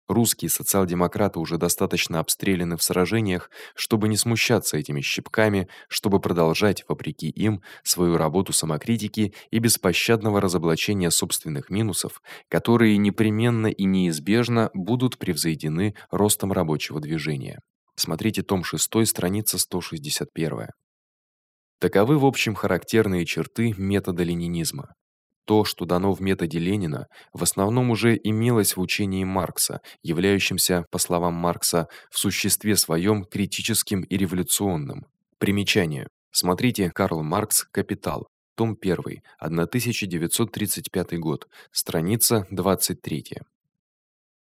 Русские социал-демократы уже достаточно обстреляны в сражениях, чтобы не смущаться этими щипками, чтобы продолжать вопреки им свою работу самокритики и беспощадного разоблачения собственных минусов, которые непременно и неизбежно будут превзойдены ростом рабочего движения. Смотрите том 6, страница 161. Таковы в общем характерные черты метода ленинизма. То, что дано в методе Ленина, в основном уже имелось в учении Маркса, являющемся, по словам Маркса, в существе своём критическим и революционным. Примечание: Смотрите Карл Маркс Капитал, том 1, 1935 год, страница 23.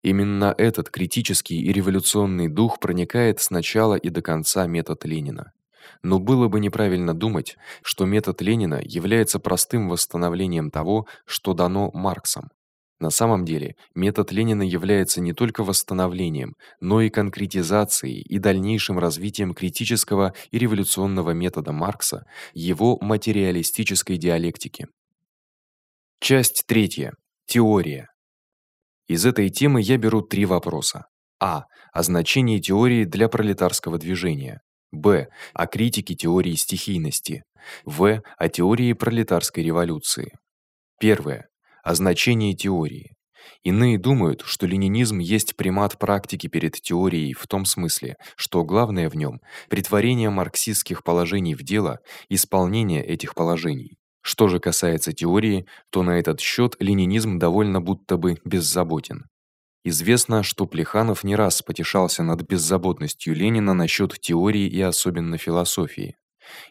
Именно этот критический и революционный дух проникает с начала и до конца метод Ленина. Но было бы неправильно думать, что метод Ленина является простым восстановлением того, что дано Марксом. На самом деле, метод Ленина является не только восстановлением, но и конкретизацией и дальнейшим развитием критического и революционного метода Маркса, его материалистической диалектики. Часть третья. Теория. Из этой темы я беру три вопроса. А. О значении теории для пролетарского движения. Б. О критике теории стихийности. В. О теории пролетарской революции. Первое. О значении теории. Иные думают, что ленинизм есть примат практики перед теорией в том смысле, что главное в нём претворение марксистских положений в дело, исполнение этих положений. Что же касается теории, то на этот счёт ленинизм довольно будто бы беззаботен. Известно, что Плеханов не раз потешался над беззаботностью Ленина насчёт теории и особенно философии.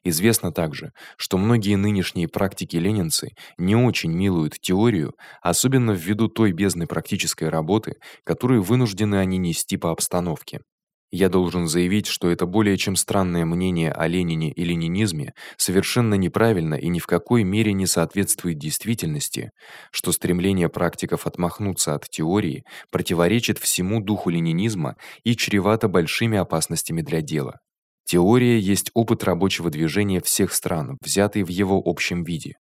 Известно также, что многие нынешние практики-ленинцы не очень милуют теорию, особенно ввиду той бездны практической работы, которую вынуждены они нести по обстановке. Я должен заявить, что это более чем странное мнение о Ленине и ленинизме совершенно неправильно и ни в какой мере не соответствует действительности, что стремление практиков отмахнуться от теории противоречит всему духу ленинизма и чревато большими опасностями для дела. Теория есть опыт рабочего движения всех стран, взятый в его общем виде.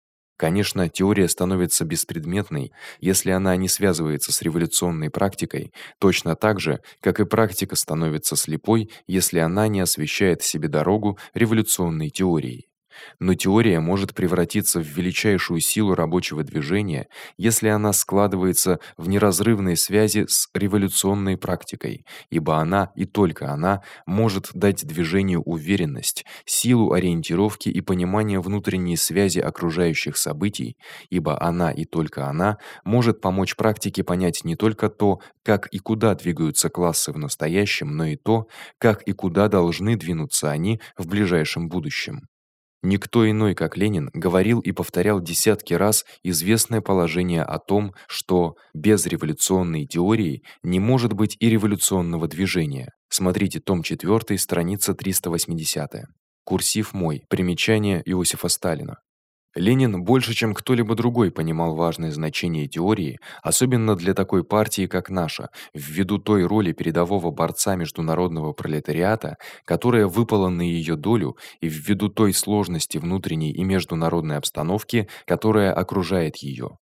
Конечно, теория становится беспредметной, если она не связывается с революционной практикой, точно так же, как и практика становится слепой, если она не освещает себе дорогу революционной теорией. Но теория может превратиться в величайшую силу рабочего движения, если она складывается в неразрывной связи с революционной практикой, ибо она и только она может дать движению уверенность, силу ориентировки и понимание внутренней связи окружающих событий, ибо она и только она может помочь практике понять не только то, как и куда двигаются классы в настоящем, но и то, как и куда должны двинуться они в ближайшем будущем. Никто иной, как Ленин, говорил и повторял десятки раз известное положение о том, что без революционной теории не может быть и революционного движения. Смотрите том 4, страница 380. Курсив мой. Примечание Иосифа Сталина. Ленин больше, чем кто-либо другой понимал важное значение теории, особенно для такой партии, как наша, ввиду той роли передового борца международного пролетариата, которая выпала на её долю, и ввиду той сложности внутренней и международной обстановки, которая окружает её.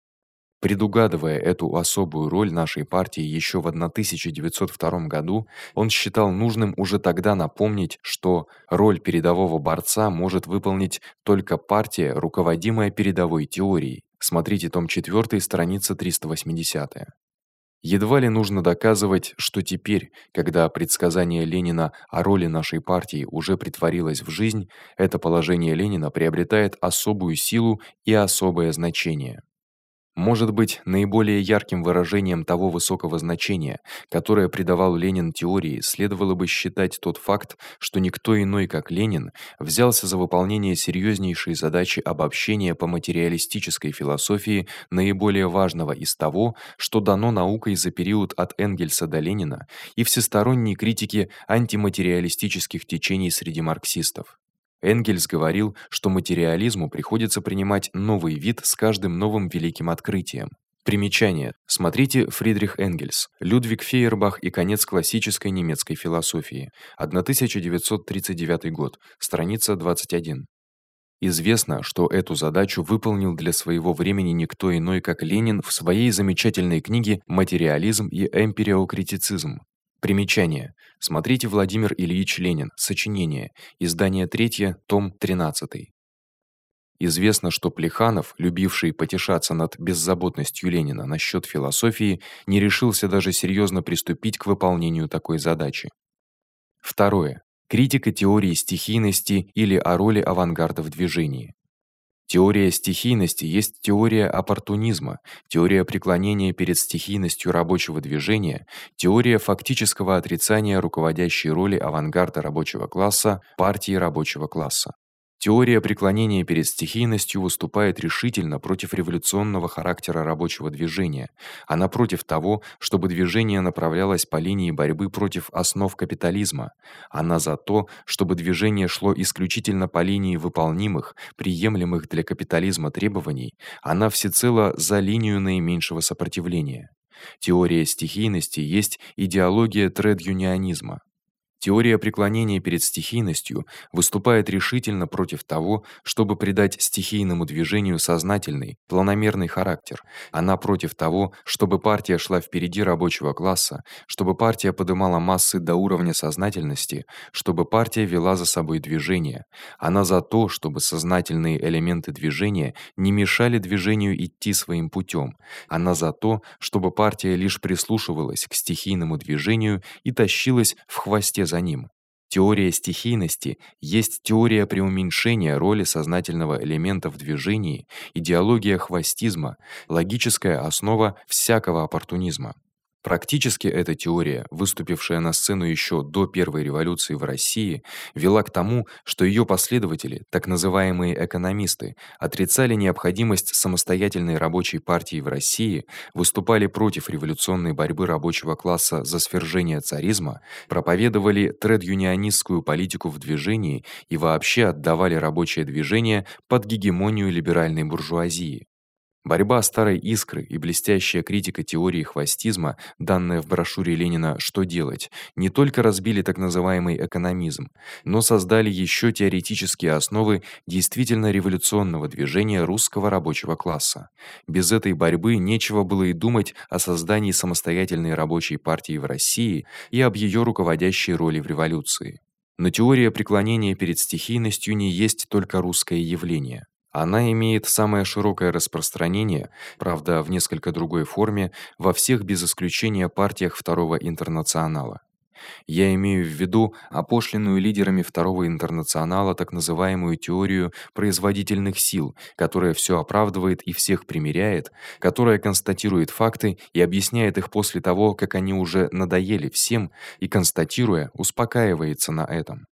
Предугадывая эту особую роль нашей партии ещё в 1902 году, он считал нужным уже тогда напомнить, что роль передового борца может выполнить только партия, руководимая передовой теорией. Смотрите том 4, страница 380. Едва ли нужно доказывать, что теперь, когда предсказание Ленина о роли нашей партии уже притворилось в жизнь, это положение Ленина приобретает особую силу и особое значение. Может быть, наиболее ярким выражением того высокого значения, которое придавал Ленин теории, следовало бы считать тот факт, что никто иной, как Ленин, взялся за выполнение серьёзнейшей задачи обобщения по материалистической философии наиболее важного из того, что дано наукой за период от Энгельса до Ленина и всесторонней критики антиматериалистических течений среди марксистов. Энгельс говорил, что материализму приходится принимать новый вид с каждым новым великим открытием. Примечание: смотрите Фридрих Энгельс, Людвиг Фейербах и конец классической немецкой философии. 1939 год, страница 21. Известно, что эту задачу выполнил для своего времени никто иной, как Ленин в своей замечательной книге Материализм и эмпириокритицизм. Примечание: Смотрите Владимир Ильич Ленин. Сочинение. Издание 3, том 13. Известно, что Плеханов, любивший потешаться над беззаботностью Ленина насчёт философии, не решился даже серьёзно приступить к выполнению такой задачи. Второе. Критика теории стихийности или о роли авангарда в движении. Теория стихийности есть теория оппортунизма, теория преклонения перед стихийностью рабочего движения, теория фактического отрицания руководящей роли авангарда рабочего класса, партии рабочего класса. Теория преклонения перед стихийностью выступает решительно против революционного характера рабочего движения. Она против того, чтобы движение направлялось по линии борьбы против основ капитализма. Она за то, чтобы движение шло исключительно по линии выполнимых, приемлемых для капитализма требований. Она всецело за линию наименьшего сопротивления. Теория стихийности есть идеология тред-юнионизма. Теория преклонения перед стихийностью выступает решительно против того, чтобы придать стихийному движению сознательный, планомерный характер. Она против того, чтобы партия шла впереди рабочего класса, чтобы партия поднимала массы до уровня сознательности, чтобы партия вела за собой движение. Она за то, чтобы сознательные элементы движения не мешали движению идти своим путём. Она за то, чтобы партия лишь прислушивалась к стихийному движению и тащилась в хвосте за ним. Теория стихийности есть теория преуменьшения роли сознательного элемента в движении, идеология хвостизма, логическая основа всякого оппортунизма. Практически эта теория, выступившая на сцену ещё до первой революции в России, вела к тому, что её последователи, так называемые экономисты, отрицали необходимость самостоятельной рабочей партии в России, выступали против революционной борьбы рабочего класса за свержение царизма, проповедовали тред-юнионистскую политику в движении и вообще отдавали рабочее движение под гегемонию либеральной буржуазии. Борьба старой искры и блестящая критика теории хвостизма, данная в брошюре Ленина Что делать, не только разбили так называемый экономизм, но создали ещё теоретические основы действительно революционного движения русского рабочего класса. Без этой борьбы нечего было и думать о создании самостоятельной рабочей партии в России и об её руководящей роли в революции. Но теория преклонения перед стихийностью не есть только русское явление. Она имеет самое широкое распространение, правда, в несколько другой форме, во всех без исключения партиях Второго интернационала. Я имею в виду опошленную лидерами Второго интернационала так называемую теорию производительных сил, которая всё оправдывает и всех примиряет, которая констатирует факты и объясняет их после того, как они уже надоели всем, и констатируя, успокаивается на этом.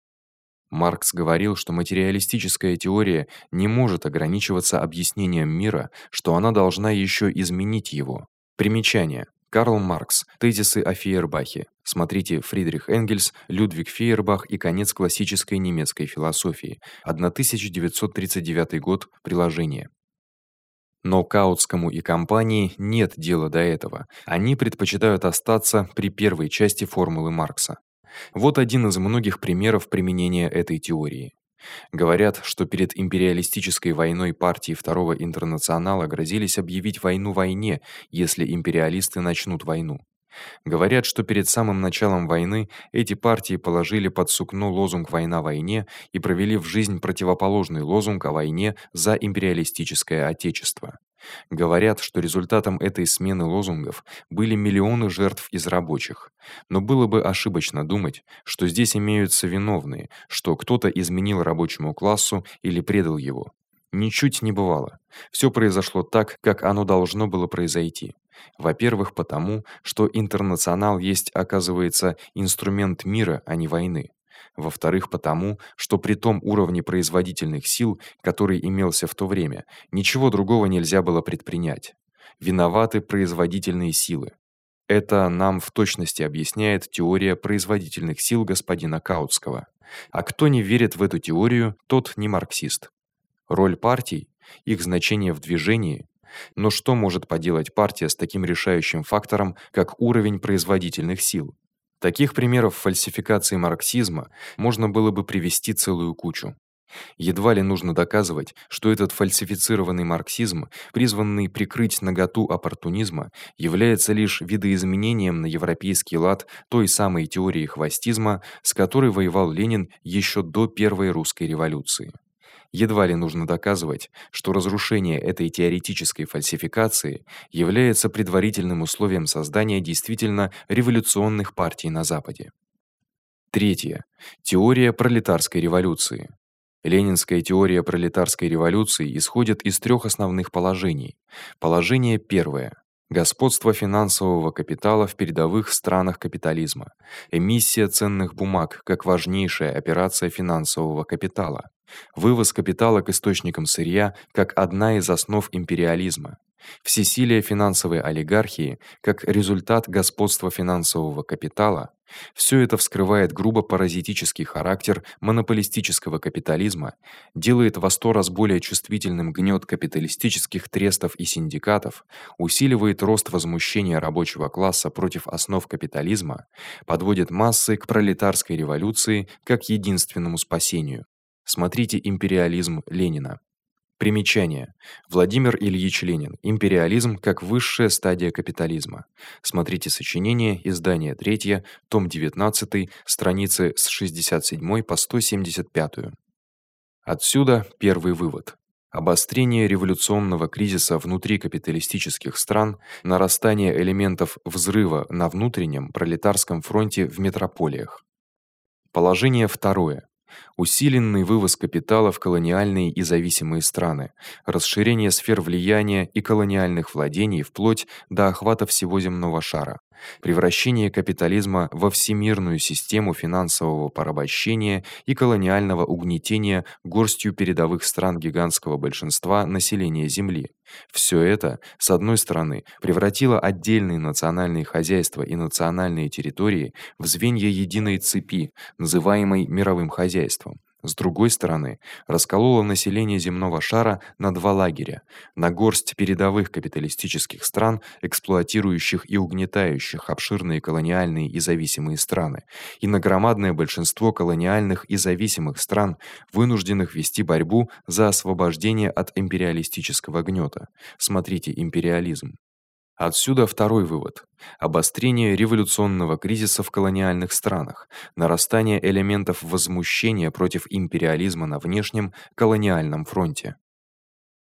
Маркс говорил, что материалистическая теория не может ограничиваться объяснением мира, что она должна ещё изменить его. Примечание: Карл Маркс. Тезисы о Фейербахе. Смотрите Фридрих Энгельс, Людвиг Фейербах и конец классической немецкой философии. 1939 год. Приложение. Но Каутскому и компании нет дела до этого. Они предпочитают остаться при первой части формулы Маркса. Вот один из многих примеров применения этой теории. Говорят, что перед империалистической войной партии Второго интернационала грозились объявить войну войне, если империалисты начнут войну. Говорят, что перед самым началом войны эти партии положили под сукно лозунг война войне и провели в жизнь противоположный лозунг о войне за империалистическое отечество. Говорят, что результатом этой смены лозунгов были миллионы жертв из рабочих. Но было бы ошибочно думать, что здесь имеются виновные, что кто-то изменил рабочему классу или предал его. Ничуть не бывало. Всё произошло так, как оно должно было произойти. Во-первых, потому, что интернационал есть, оказывается, инструмент мира, а не войны во-вторых, потому, что при том уровне производительных сил, который имелся в то время, ничего другого нельзя было предпринять. Виноваты производительные силы. Это нам в точности объясняет теория производительных сил господина Каутского. А кто не верит в эту теорию, тот не марксист. Роль партий, их значение в движении, но что может поделать партия с таким решающим фактором, как уровень производительных сил? Таких примеров фальсификации марксизма можно было бы привести целую кучу. Едва ли нужно доказывать, что этот фальсифицированный марксизм, призванный прикрыть наготу оппортунизма, является лишь видоизменением на европейский лад той самой теории хвостизма, с которой воевал Ленин ещё до первой русской революции. Едва ли нужно доказывать, что разрушение этой теоретической фальсификации является предварительным условием создания действительно революционных партий на западе. Третье. Теория пролетарской революции. Ленинская теория пролетарской революции исходит из трёх основных положений. Положение первое господство финансового капитала в передовых странах капитализма, эмиссия ценных бумаг как важнейшая операция финансового капитала, вывоз капитала к источникам сырья как одна из основ империализма, всесилие финансовой олигархии как результат господства финансового капитала всё это вскрывает грубо паразитический характер монополистического капитализма, делает во сто раз более чувствительным гнёт капиталистических трестов и синдикатов, усиливает рост возмущения рабочего класса против основ капитализма, подводит массы к пролетарской революции как единственному спасению. Смотрите империализм Ленина. Примечание. Владимир Ильич Ленин. Империализм как высшая стадия капитализма. Смотрите сочинение, издание 3, том 19, страницы с 67 по 175. Отсюда первый вывод. Обострение революционного кризиса внутри капиталистических стран, нарастание элементов взрыва на внутреннем пролетарском фронте в метрополиях. Положение второе усиленный вывоз капитала в колониальные и зависимые страны, расширение сфер влияния и колониальных владений вплоть до охвата всего земного шара превращение капитализма во всемирную систему финансового порабощения и колониального угнетения горстью передовых стран гигантского большинства населения земли. Всё это, с одной стороны, превратило отдельные национальные хозяйства и национальные территории в звенья единой цепи, называемой мировым хозяйством с другой стороны, расколола население земного шара на два лагеря: на горсть передовых капиталистических стран, эксплуатирующих и угнетающих обширные колониальные и зависимые страны, и на громадное большинство колониальных и зависимых стран, вынужденных вести борьбу за освобождение от империалистического гнёта. Смотрите империализм. Отсюда второй вывод. Обострение революционного кризиса в колониальных странах, нарастание элементов возмущения против империализма на внешнем колониальном фронте.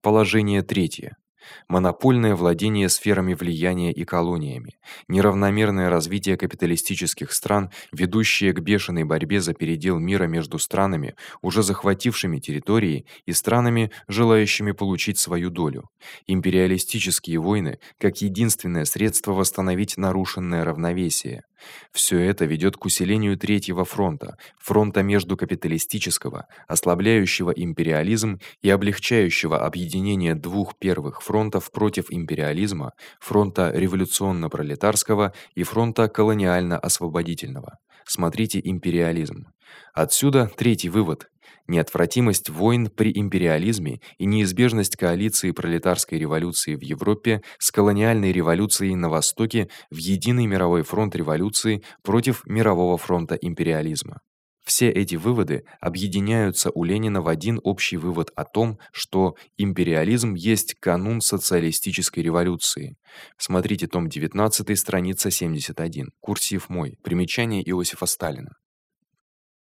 Положение третье монопольное владение сферами влияния и колониями, неравномерное развитие капиталистических стран, ведущее к бешеной борьбе за передел мира между странами, уже захватившими территории, и странами, желающими получить свою долю. Империалистические войны как единственное средство восстановить нарушенное равновесие. Всё это ведёт к усилению третьего фронта, фронта между капиталистического, ослабляющего империализм и облегчающего объединение двух первых фронтов против империализма, фронта революционно-пролетарского и фронта колониально-освободительного. Смотрите империализм. Отсюда третий вывод неотвратимость войн при империализме и неизбежность коалиции пролетарской революции в Европе с колониальной революцией на востоке в единый мировой фронт революции против мирового фронта империализма. Все эти выводы объединяются у Ленина в один общий вывод о том, что империализм есть канун социалистической революции. Смотрите том 19, страница 71. Курсив мой. Примечание Иосифа Сталина.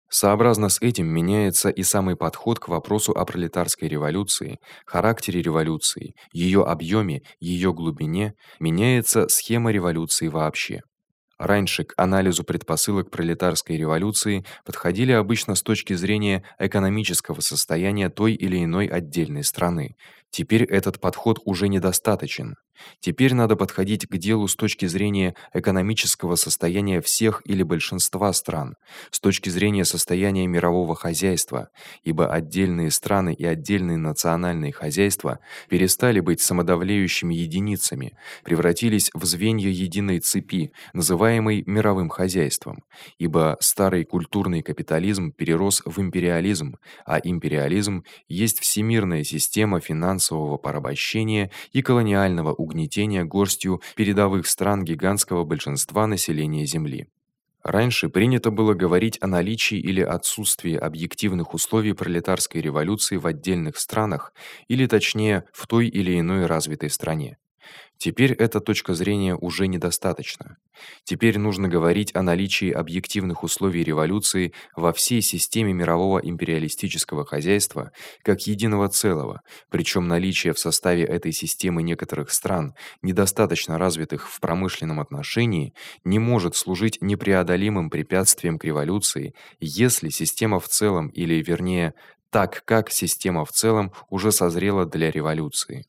Сообразно с этим меняется и самый подход к вопросу о пролетарской революции, характере революции, её объёме, её глубине, меняется схема революции вообще. Раньше к анализу предпосылок пролетарской революции подходили обычно с точки зрения экономического состояния той или иной отдельной страны. Теперь этот подход уже недостаточен. Теперь надо подходить к делу с точки зрения экономического состояния всех или большинства стран, с точки зрения состояния мирового хозяйства, ибо отдельные страны и отдельные национальные хозяйства перестали быть самодовлеющими единицами, превратились в звенья единой цепи, называемой мировым хозяйством, ибо старый культурный капитализм перерос в империализм, а империализм есть всемирная система финансового порабощения и колониального угнетения горстью передовых стран гигантского большинства населения Земли. Раньше принято было говорить о наличии или отсутствии объективных условий пролетарской революции в отдельных странах, или точнее, в той или иной развитой стране. Теперь эта точка зрения уже недостаточна. Теперь нужно говорить о наличии объективных условий революции во всей системе мирового империалистического хозяйства как единого целого, причём наличие в составе этой системы некоторых стран, недостаточно развитых в промышленном отношении, не может служить непреодолимым препятствием к революции, если система в целом или вернее так как система в целом уже созрела для революции.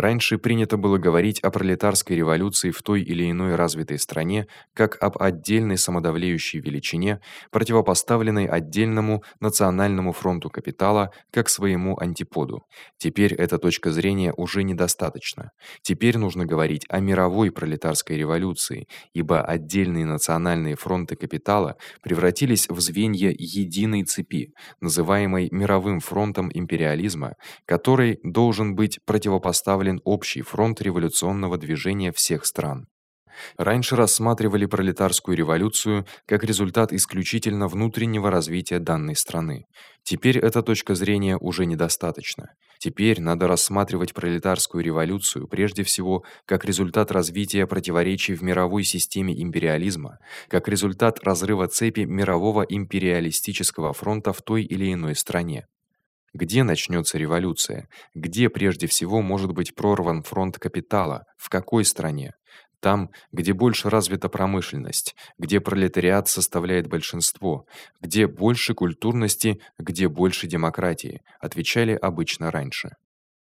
Раньше принято было говорить о пролетарской революции в той или иной развитой стране как об отдельной самодовлеющей величине, противопоставленной отдельному национальному фронту капитала как своему антиподу. Теперь эта точка зрения уже недостаточна. Теперь нужно говорить о мировой пролетарской революции, ибо отдельные национальные фронты капитала превратились в звенья единой цепи, называемой мировым фронтом империализма, который должен быть противопоставлен составлен общий фронт революционного движения всех стран. Раньше рассматривали пролетарскую революцию как результат исключительно внутреннего развития данной страны. Теперь эта точка зрения уже недостаточна. Теперь надо рассматривать пролетарскую революцию прежде всего как результат развития противоречий в мировой системе империализма, как результат разрыва цепи мирового империалистического фронта в той или иной стране. Где начнётся революция? Где прежде всего может быть прорван фронт капитала? В какой стране? Там, где больше развита промышленность, где пролетариат составляет большинство, где больше культурности, где больше демократии, отвечали обычно раньше.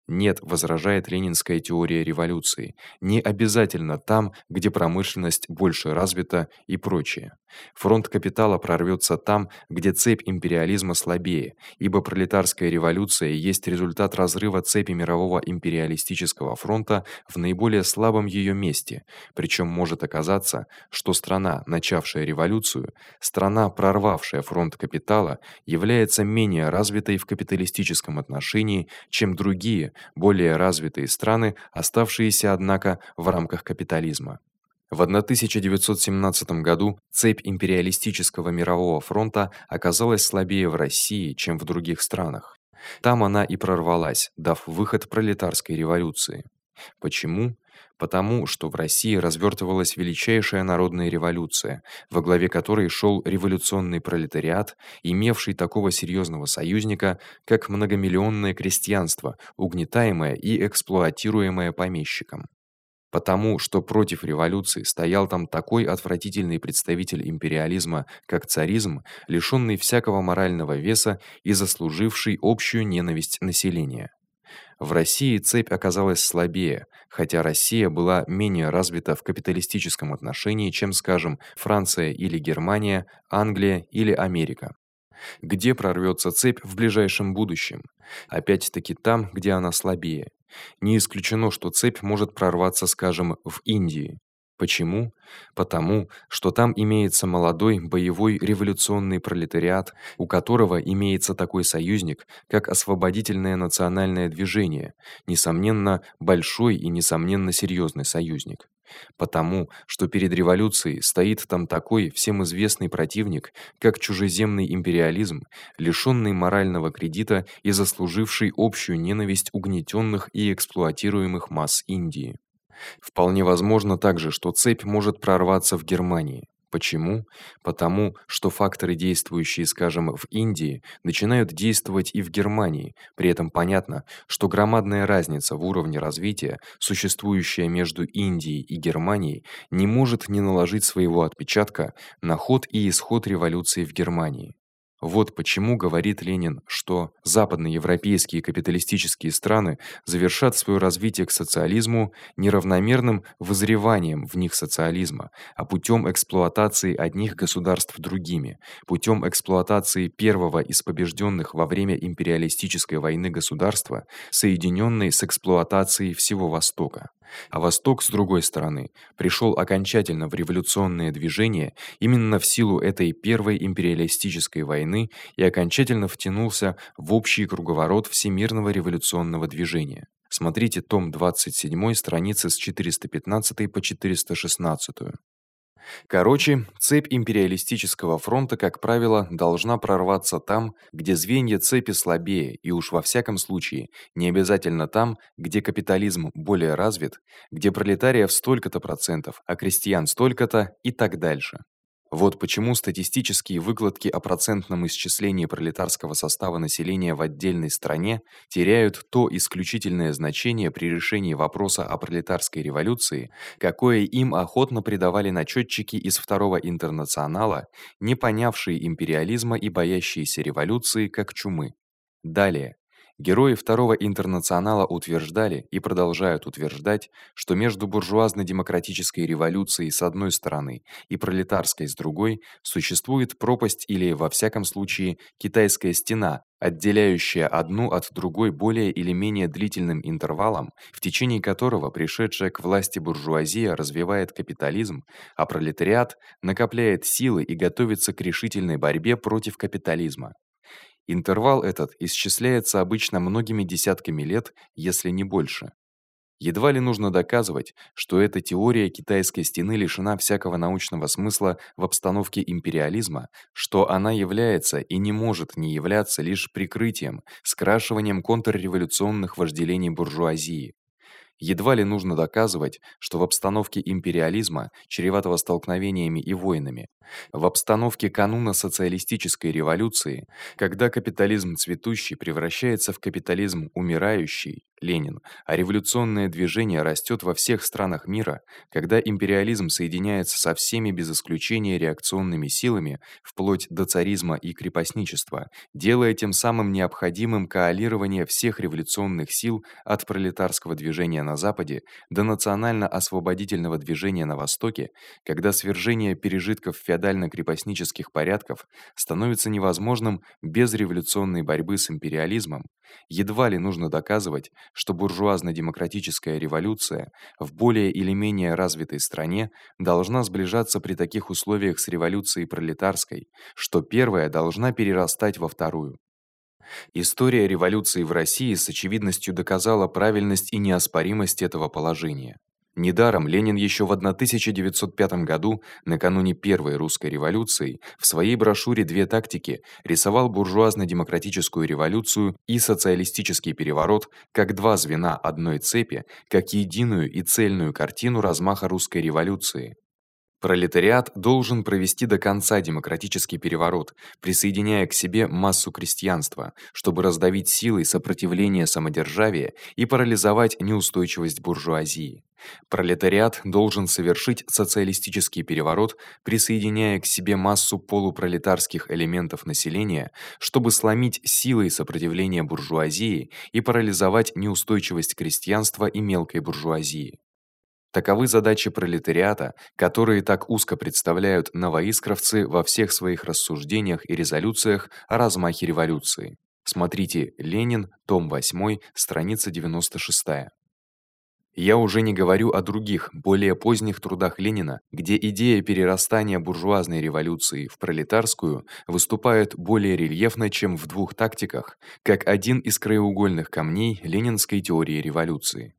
Нет, возражает ленинская теория революции. Не обязательно там, где промышленность больше развита и прочее. Фронт капитала прорвётся там, где цепь империализма слабее, ибо пролетарская революция есть результат разрыва цепи мирового империалистического фронта в наиболее слабом её месте. Причём может оказаться, что страна, начавшая революцию, страна, прорвавшая фронт капитала, является менее развитой в капиталистическом отношении, чем другие, более развитые страны, оставшиеся однако в рамках капитализма. В 1917 году цепь империалистического мирового фронта оказалась слабее в России, чем в других странах. Там она и прорвалась, дав выход пролетарской революции. Почему? Потому что в России развёртывалась величайшая народная революция, во главе которой шёл революционный пролетариат, имевший такого серьёзного союзника, как многомиллионное крестьянство, угнетаемое и эксплуатируемое помещиком. Потому что против революции стоял там такой отвратительный представитель империализма, как царизм, лишённый всякого морального веса и заслуживший общую ненависть населения. В России цепь оказалась слабее, хотя Россия была менее развита в капиталистическом отношении, чем, скажем, Франция или Германия, Англия или Америка. Где прорвётся цепь в ближайшем будущем? Опять-таки там, где она слабее. Не исключено, что цепь может прорваться, скажем, в Индии. Почему? Потому, что там имеется молодой боевой революционный пролетариат, у которого имеется такой союзник, как освободительное национальное движение, несомненно, большой и несомненно серьёзный союзник. Потому, что перед революцией стоит там такой всем известный противник, как чужеземный империализм, лишённый морального кредита и заслуживший общую ненависть угнетённых и эксплуатируемых масс Индии. Вполне возможно также, что цепь может прорваться в Германии. Почему? Потому, что факторы, действующие, скажем, в Индии, начинают действовать и в Германии. При этом понятно, что громадная разница в уровне развития, существующая между Индией и Германией, не может не наложить своего отпечатка на ход и исход революции в Германии. Вот почему говорит Ленин, что западноевропейские капиталистические страны завершат своё развитие к социализму неравномерным вызреванием в них социализма, а путём эксплуатации одних государств другими, путём эксплуатации первого из побеждённых во время империалистической войны государства, соединённой с эксплуатацией всего Востока. А Восток с другой стороны пришёл окончательно в революционное движение именно в силу этой первой империалистической войны и окончательно втянулся в общий круговорот всемирного революционного движения. Смотрите том 27, страницы с 415 по 416. Короче, цепь империалистического фронта, как правило, должна прорваться там, где звенья цепи слабее, и уж во всяком случае, не обязательно там, где капитализм более развит, где пролетариев столько-то процентов, а крестьян столько-то и так дальше. Вот почему статистические выкладки о процентном исчислении пролетарского состава населения в отдельной стране теряют то исключительное значение при решении вопроса о пролетарской революции, какое им охотно придавали начётчики из второго интернационала, не понявшие империализма и боящиеся революции как чумы. Далее Герои второго интернационала утверждали и продолжают утверждать, что между буржуазно-демократической революцией с одной стороны и пролетарской с другой существует пропасть или во всяком случае китайская стена, отделяющая одну от другой более или менее длительным интервалом, в течение которого пришедшая к власти буржуазия развивает капитализм, а пролетариат накапливает силы и готовится к решительной борьбе против капитализма. Интервал этот исчисляется обычно многими десятками лет, если не больше. Едва ли нужно доказывать, что эта теория китайской стены лишена всякого научного смысла в обстановке империализма, что она является и не может не являться лишь прикрытием, скрашиванием контрреволюционных вожделений буржуазии. Едва ли нужно доказывать, что в обстановке империализма, чреватого столкновениями и войнами, в обстановке кануна социалистической революции, когда капитализм цветущий превращается в капитализм умирающий, Ленин, а революционное движение растёт во всех странах мира, когда империализм соединяется со всеми без исключения реакционными силами, вплоть до царизма и крепостничества, делая тем самым необходимым коалирование всех революционных сил от пролетарского движения на западе до национально-освободительного движения на востоке, когда свержение пережитков феодально-крепостнических порядков становится невозможным без революционной борьбы с империализмом, едва ли нужно доказывать, что буржуазно-демократическая революция в более или менее развитой стране должна сближаться при таких условиях с революцией пролетарской, что первая должна перерастать во вторую. История революции в России с очевидностью доказала правильность и неоспоримость этого положения. Недаром Ленин ещё в 1905 году, накануне первой русской революции, в своей брошюре Две тактики рисовал буржуазно-демократическую революцию и социалистический переворот как два звена одной цепи, как единую и цельную картину размаха русской революции. Пролетариат должен провести до конца демократический переворот, присоединяя к себе массу крестьянства, чтобы раздавить силой сопротивления самодержавия и парализовать неустойчивость буржуазии. Пролетариат должен совершить социалистический переворот, присоединяя к себе массу полупролетарских элементов населения, чтобы сломить силой сопротивления буржуазии и парализовать неустойчивость крестьянства и мелкой буржуазии. Таковы задачи пролетариата, которые так узко представляют новоискровцы во всех своих рассуждениях и резолюциях о размахе революции. Смотрите Ленин, том 8, страница 96. Я уже не говорю о других, более поздних трудах Ленина, где идея перерастания буржуазной революции в пролетарскую выступает более рельефно, чем в двух тактиках, как один из краеугольных камней ленинской теории революции.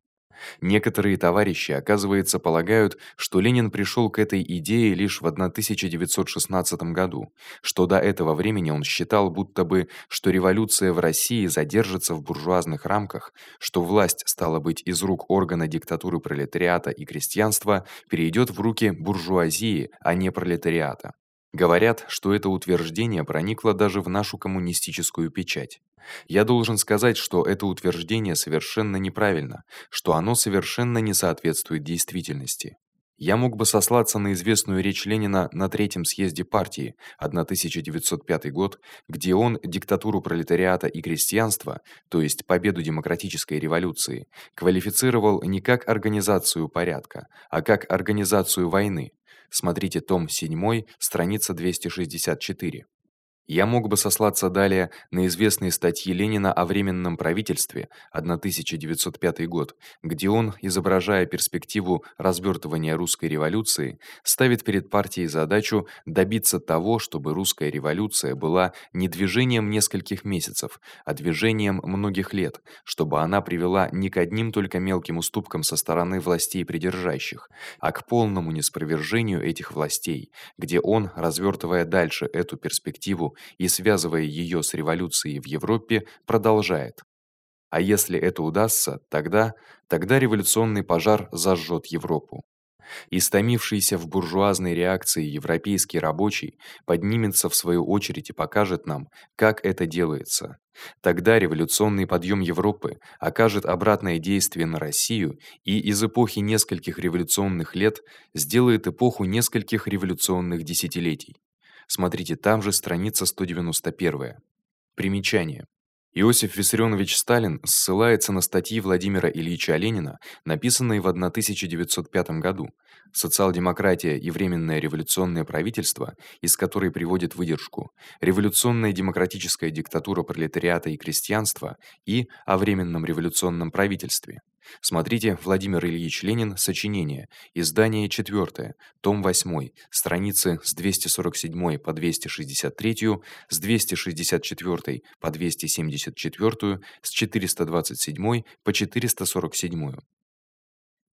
Некоторые товарищи, оказывается, полагают, что Ленин пришёл к этой идее лишь в 1916 году, что до этого времени он считал, будто бы, что революция в России задержится в буржуазных рамках, что власть стала быть из рук органа диктатуры пролетариата и крестьянства перейдёт в руки буржуазии, а не пролетариата. Говорят, что это утверждение проникло даже в нашу коммунистическую печать. Я должен сказать, что это утверждение совершенно неправильно, что оно совершенно не соответствует действительности. Я мог бы сослаться на известную речь Ленина на третьем съезде партии 1905 год, где он диктатуру пролетариата и крестьянства, то есть победу демократической революции, квалифицировал не как организацию порядка, а как организацию войны. Смотрите том 7, страница 264. Я мог бы сослаться далее на известные статьи Ленина о временном правительстве 1905 год, где он, изображая перспективу развёртывания русской революции, ставит перед партией задачу добиться того, чтобы русская революция была не движением нескольких месяцев, а движением многих лет, чтобы она привела не к одним только мелким уступкам со стороны властей придержащих, а к полному неспровержению этих властей, где он, развёртывая дальше эту перспективу, и связывая её с революцией в Европе, продолжает: а если это удастся, тогда тогда революционный пожар зажжёт Европу. Истомившийся в буржуазной реакции европейский рабочий поднимется в свою очередь и покажет нам, как это делается. Тогда революционный подъём Европы окажет обратное действие на Россию и из эпохи нескольких революционных лет сделает эпоху нескольких революционных десятилетий. Смотрите там же страница 191. Примечание. Иосиф Виссарионович Сталин ссылается на статьи Владимира Ильича Ленина, написанные в 1905 году. Социал-демократия и временное революционное правительство, из которой приводит выдержку, революционная демократическая диктатура пролетариата и крестьянства и о временном революционном правительстве. Смотрите Владимир Ильич Ленин. Сочинение. Издание 4. Том 8. Страницы с 247 по 263, с 264 по 274, с 427 по 447.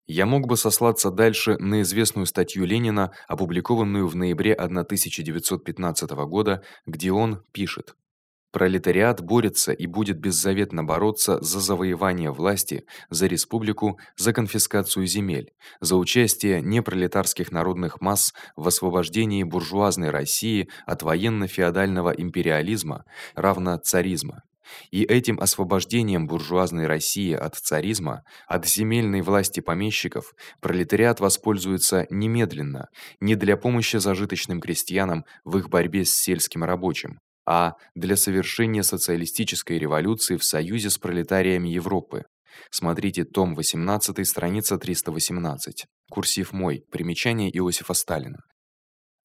Я мог бы сослаться дальше на известную статью Ленина, опубликованную в ноябре 1915 года, где он пишет: Пролетариат борется и будет беззаветно бороться за завоевание власти, за республику, за конфискацию земель, за участие непролетарских народных масс в освобождении буржуазной России от военно-феодального империализма, равно царизма. И этим освобождением буржуазной России от царизма, от земельной власти помещиков, пролетариат воспользуется немедленно, не для помощи зажиточным крестьянам в их борьбе с сельским рабочим, а для совершения социалистической революции в союзе с пролетариями Европы. Смотрите том 18, страница 318. Курсив мой. Примечание Иосифа Сталина.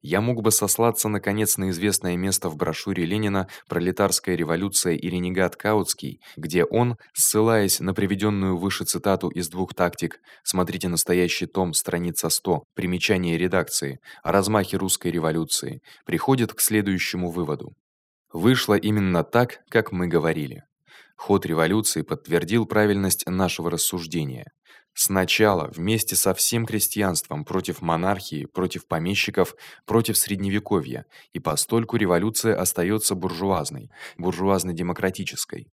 Я мог бы сослаться наконец на известное место в брошюре Ленина Пролетарская революция и ренегат Каутский, где он, ссылаясь на приведённую выше цитату из двух тактик, смотрите настоящий том, страница 100, примечание редакции, о размахе русской революции, приходит к следующему выводу. Вышло именно так, как мы говорили. Ход революции подтвердил правильность нашего рассуждения. Сначала вместе со всем крестьянством против монархии, против помещиков, против средневековья, и постольку революция остаётся буржуазной, буржуазно-демократической.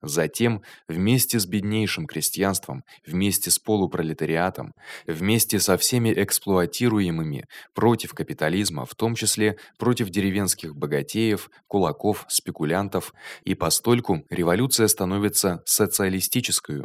Затем, вместе с беднейшим крестьянством, вместе с полупролетариатом, вместе со всеми эксплуатируемыми против капитализма, в том числе против деревенских богатеев, кулаков, спекулянтов, и постольку революция становится социалистической,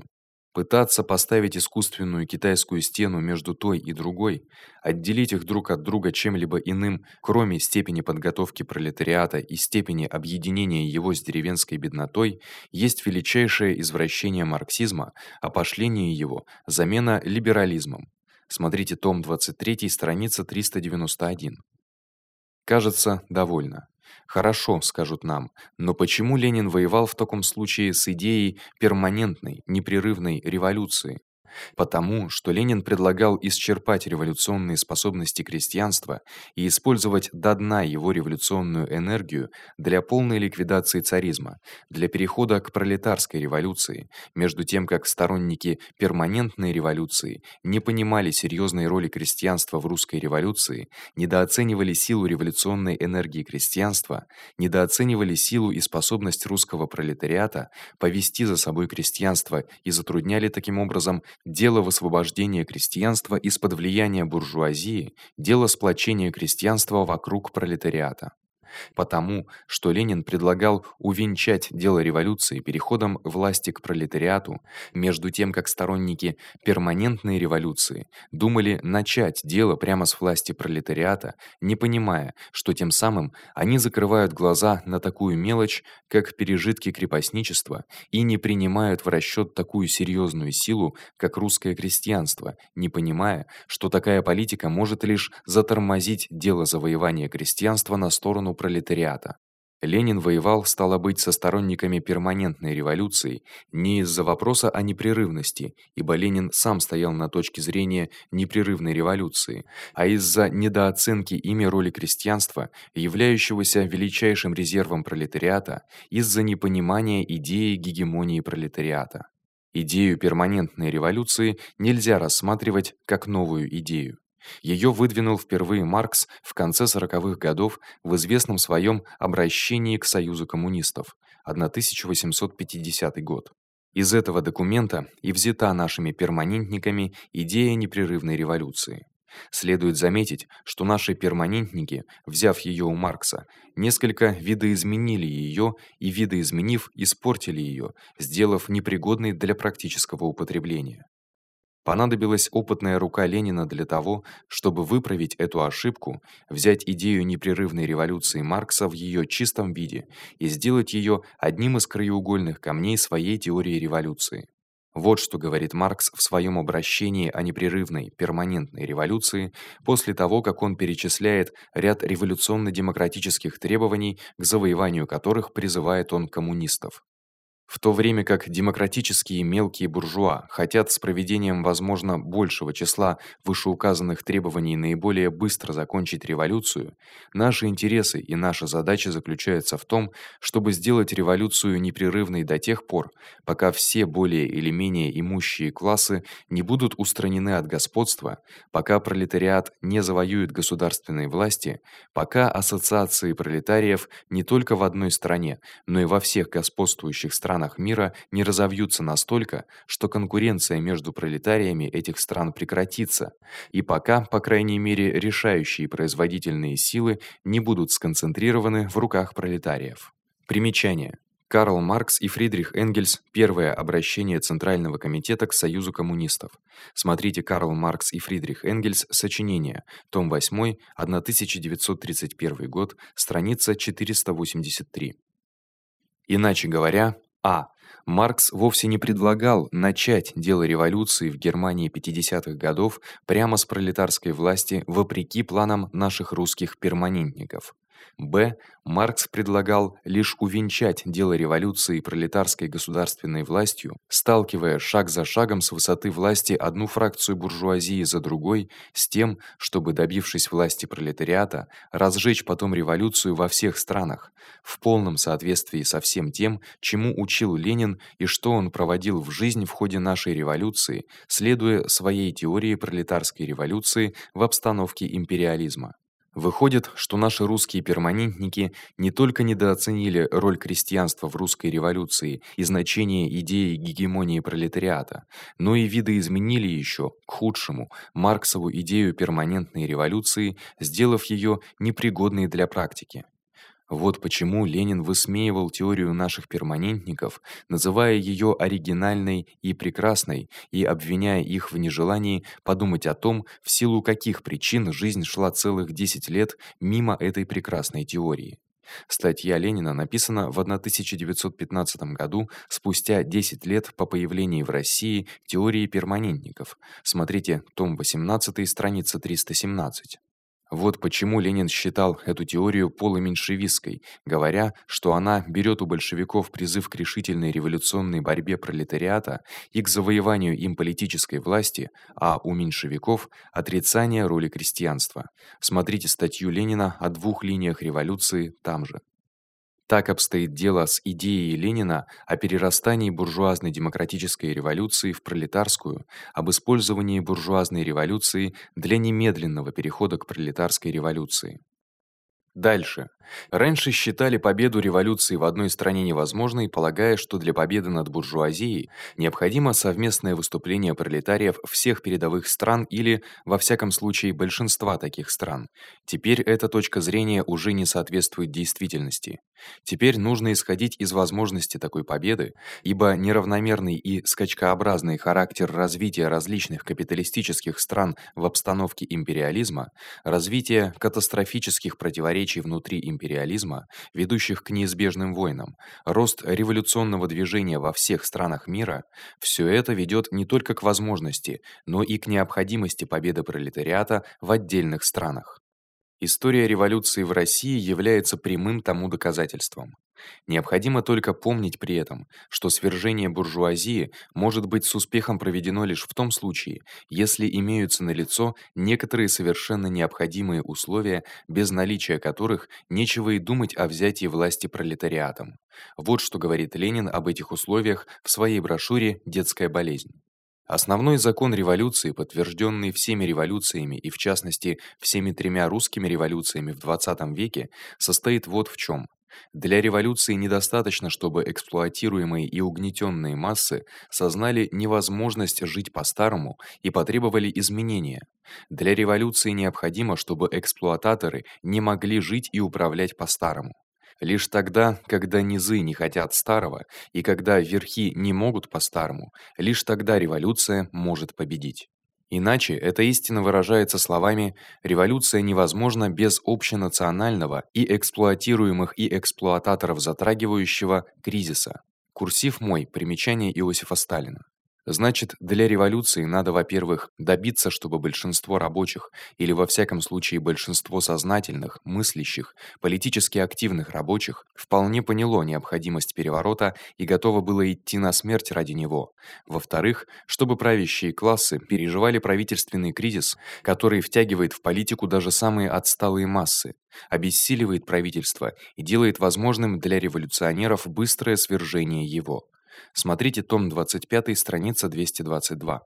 Пытаться поставить искусственную китайскую стену между той и другой, отделить их друг от друга чем-либо иным, кроме степени подготовки пролетариата и степени объединения его с деревенской беднотой, есть величайшее извращение марксизма, опошление его, замена либерализмом. Смотрите том 23, страница 391. Кажется, довольно. Хорошо, скажут нам. Но почему Ленин воевал в таком случае с идеей перманентной, непрерывной революции? Потому что Ленин предлагал исчерпать революционные способности крестьянства и использовать до дна его революционную энергию для полной ликвидации царизма, для перехода к пролетарской революции, между тем как сторонники перманентной революции не понимали серьёзной роли крестьянства в русской революции, недооценивали силу революционной энергии крестьянства, недооценивали силу и способность русского пролетариата повести за собой крестьянство и затрудняли таким образом дело высвобождения крестьянства из-под влияния буржуазии, дело сплочения крестьянства вокруг пролетариата потому что Ленин предлагал увенчать дело революции переходом власти к пролетариату, между тем как сторонники перманентной революции думали начать дело прямо с власти пролетариата, не понимая, что тем самым они закрывают глаза на такую мелочь, как пережитки крепостничества, и не принимают в расчёт такую серьёзную силу, как русское крестьянство, не понимая, что такая политика может лишь затормозить дело завоевания крестьянства на сторону пролетариата. Ленин воевал, стало быть, со сторонниками перманентной революции не из-за вопроса о непрерывности, ибо Ленин сам стоял на точке зрения непрерывной революции, а из-за недооценки ими роли крестьянства, являющегося величайшим резервом пролетариата, из-за непонимания идеи гегемонии пролетариата. Идею перманентной революции нельзя рассматривать как новую идею. Её выдвинул впервые Маркс в конце 40-х годов в известном своём обращении к Союзу коммунистов 1850 год. Из этого документа и взята нашими перманентниками идея непрерывной революции. Следует заметить, что наши перманентники, взяв её у Маркса, несколько видоизменили её и видоизменив, испортили её, сделав непригодной для практического употребления. Понадобилась опытная рука Ленина для того, чтобы выправить эту ошибку, взять идею непрерывной революции Маркса в её чистом виде и сделать её одним из краеугольных камней своей теории революции. Вот что говорит Маркс в своём обращении о непрерывной перманентной революции после того, как он перечисляет ряд революционно-демократических требований, к завоеванию которых призывает он коммунистов. В то время как демократические мелкие буржуа хотят с проведением, возможно, большего числа вышеуказанных требований наиболее быстро закончить революцию, наши интересы и наша задача заключается в том, чтобы сделать революцию непрерывной до тех пор, пока все более или менее имущие классы не будут устранены от господства, пока пролетариат не завоюет государственной власти, пока ассоциации пролетариев не только в одной стране, но и во всех господствующих странах странах мира не разовьются настолько, что конкуренция между пролетариями этих стран прекратится, и пока, по крайней мере, решающие производительные силы не будут сконцентрированы в руках пролетариев. Примечание: Карл Маркс и Фридрих Энгельс. Первое обращение Центрального комитета к Союзу коммунистов. Смотрите Карл Маркс и Фридрих Энгельс. Сочинение. Том 8, 1931 год, страница 483. Иначе говоря, а. Маркс вовсе не предлагал начать дело революции в Германии 50-х годов прямо с пролетарской власти вопреки планам наших русских перманентников. Б. Маркс предлагал лишь увенчать дело революции пролетарской государственной властью, сталкивая шаг за шагом с высоты власти одну фракцию буржуазии за другой, с тем, чтобы добившись власти пролетариата, разжечь потом революцию во всех странах, в полном соответствии со всем тем, чему учил Ленин и что он проводил в жизнь в ходе нашей революции, следуя своей теории пролетарской революции в обстановке империализма. Выходит, что наши русские перманентники не только недооценили роль крестьянства в русской революции и значение идеи гегемонии пролетариата, но и видоизменили ещё к худшему Марксову идею перманентной революции, сделав её непригодной для практики. Вот почему Ленин высмеивал теорию наших перманентников, называя её оригинальной и прекрасной и обвиняя их в нежелании подумать о том, в силу каких причин жизнь шла целых 10 лет мимо этой прекрасной теории. Статья Ленина написана в 1915 году, спустя 10 лет по появлению в России теории перманентников. Смотрите том 18, страница 317. Вот почему Ленин считал эту теорию полуменьшевистской, говоря, что она берёт у большевиков призыв к решительной революционной борьбе пролетариата и к завоеванию им политической власти, а у меньшевиков отрицание роли крестьянства. Смотрите статью Ленина о двух линиях революции там же. Так обстоит дело с идеей Ленина о перерастании буржуазной демократической революции в пролетарскую, об использовании буржуазной революции для немедленного перехода к пролетарской революции. Дальше. Раньше считали победу революции в одной стране невозможной, полагая, что для победы над буржуазией необходимо совместное выступление пролетариев всех передовых стран или во всяком случае большинства таких стран. Теперь эта точка зрения уже не соответствует действительности. Теперь нужно исходить из возможности такой победы, ибо неравномерный и скачкообразный характер развития различных капиталистических стран в обстановке империализма, развитие катастрофических противоречий внутри империализма, ведущих к неизбежным войнам, рост революционного движения во всех странах мира всё это ведёт не только к возможности, но и к необходимости победы пролетариата в отдельных странах. История революции в России является прямым тому доказательством. Необходимо только помнить при этом, что свержение буржуазии может быть с успехом проведено лишь в том случае, если имеются налицо некоторые совершенно необходимые условия, без наличия которых нечего и думать о взятии власти пролетариатом. Вот что говорит Ленин об этих условиях в своей брошюре Детская болезнь. Основной закон революции, подтверждённый всеми революциями и в частности всеми тремя русскими революциями в 20 веке, состоит вот в чём: для революции недостаточно, чтобы эксплуатируемые и угнетённые массы сознали невозможность жить по-старому и потребовали изменения. Для революции необходимо, чтобы эксплуататоры не могли жить и управлять по-старому. Лишь тогда, когда низы не хотят старого и когда верхи не могут по-старому, лишь тогда революция может победить. Иначе эта истина выражается словами: революция невозможна без общенационального и эксплуатируемых и эксплуататоров затрагивающего кризиса. Курсив мой. Примечание Иосифа Сталина. Значит, для революции надо, во-первых, добиться, чтобы большинство рабочих или во всяком случае большинство сознательных, мыслящих, политически активных рабочих вполне поняло необходимость переворота и готово было идти на смерть ради него. Во-вторых, чтобы правящие классы переживали правительственный кризис, который втягивает в политику даже самые отсталые массы, обессиливает правительство и делает возможным для революционеров быстрое свержение его. Смотрите том 25, страница 222.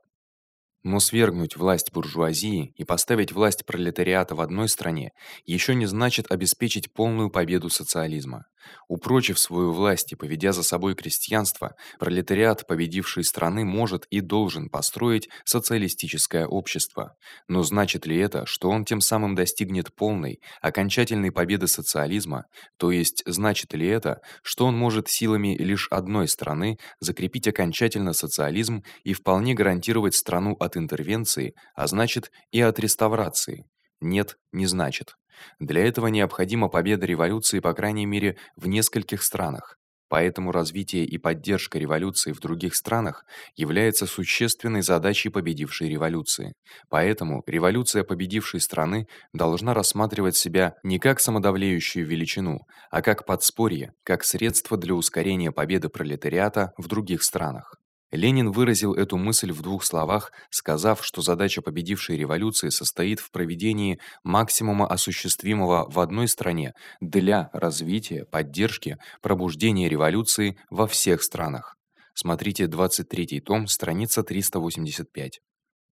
Но свергнуть власть буржуазии и поставить власть пролетариата в одной стране ещё не значит обеспечить полную победу социализма. Упрочив свою власть и поведя за собой крестьянство, пролетариат победившей страны может и должен построить социалистическое общество. Но значит ли это, что он тем самым достигнет полной, окончательной победы социализма? То есть значит ли это, что он может силами лишь одной страны закрепить окончательно социализм и вполне гарантировать страну от интервенции, а значит и от реставрации? Нет, не значит. Для этого необходима победа революции, по крайней мере, в нескольких странах. Поэтому развитие и поддержка революции в других странах является существенной задачей победившей революции. Поэтому революция победившей страны должна рассматривать себя не как самодовлеющую величину, а как подспорье, как средство для ускорения победы пролетариата в других странах. Ленин выразил эту мысль в двух словах, сказав, что задача победившей революции состоит в проведении максимума осуществимого в одной стране для развития, поддержки, пробуждения революции во всех странах. Смотрите 23 том, страница 385.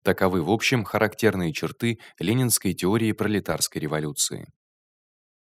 Таковы в общем характерные черты ленинской теории пролетарской революции.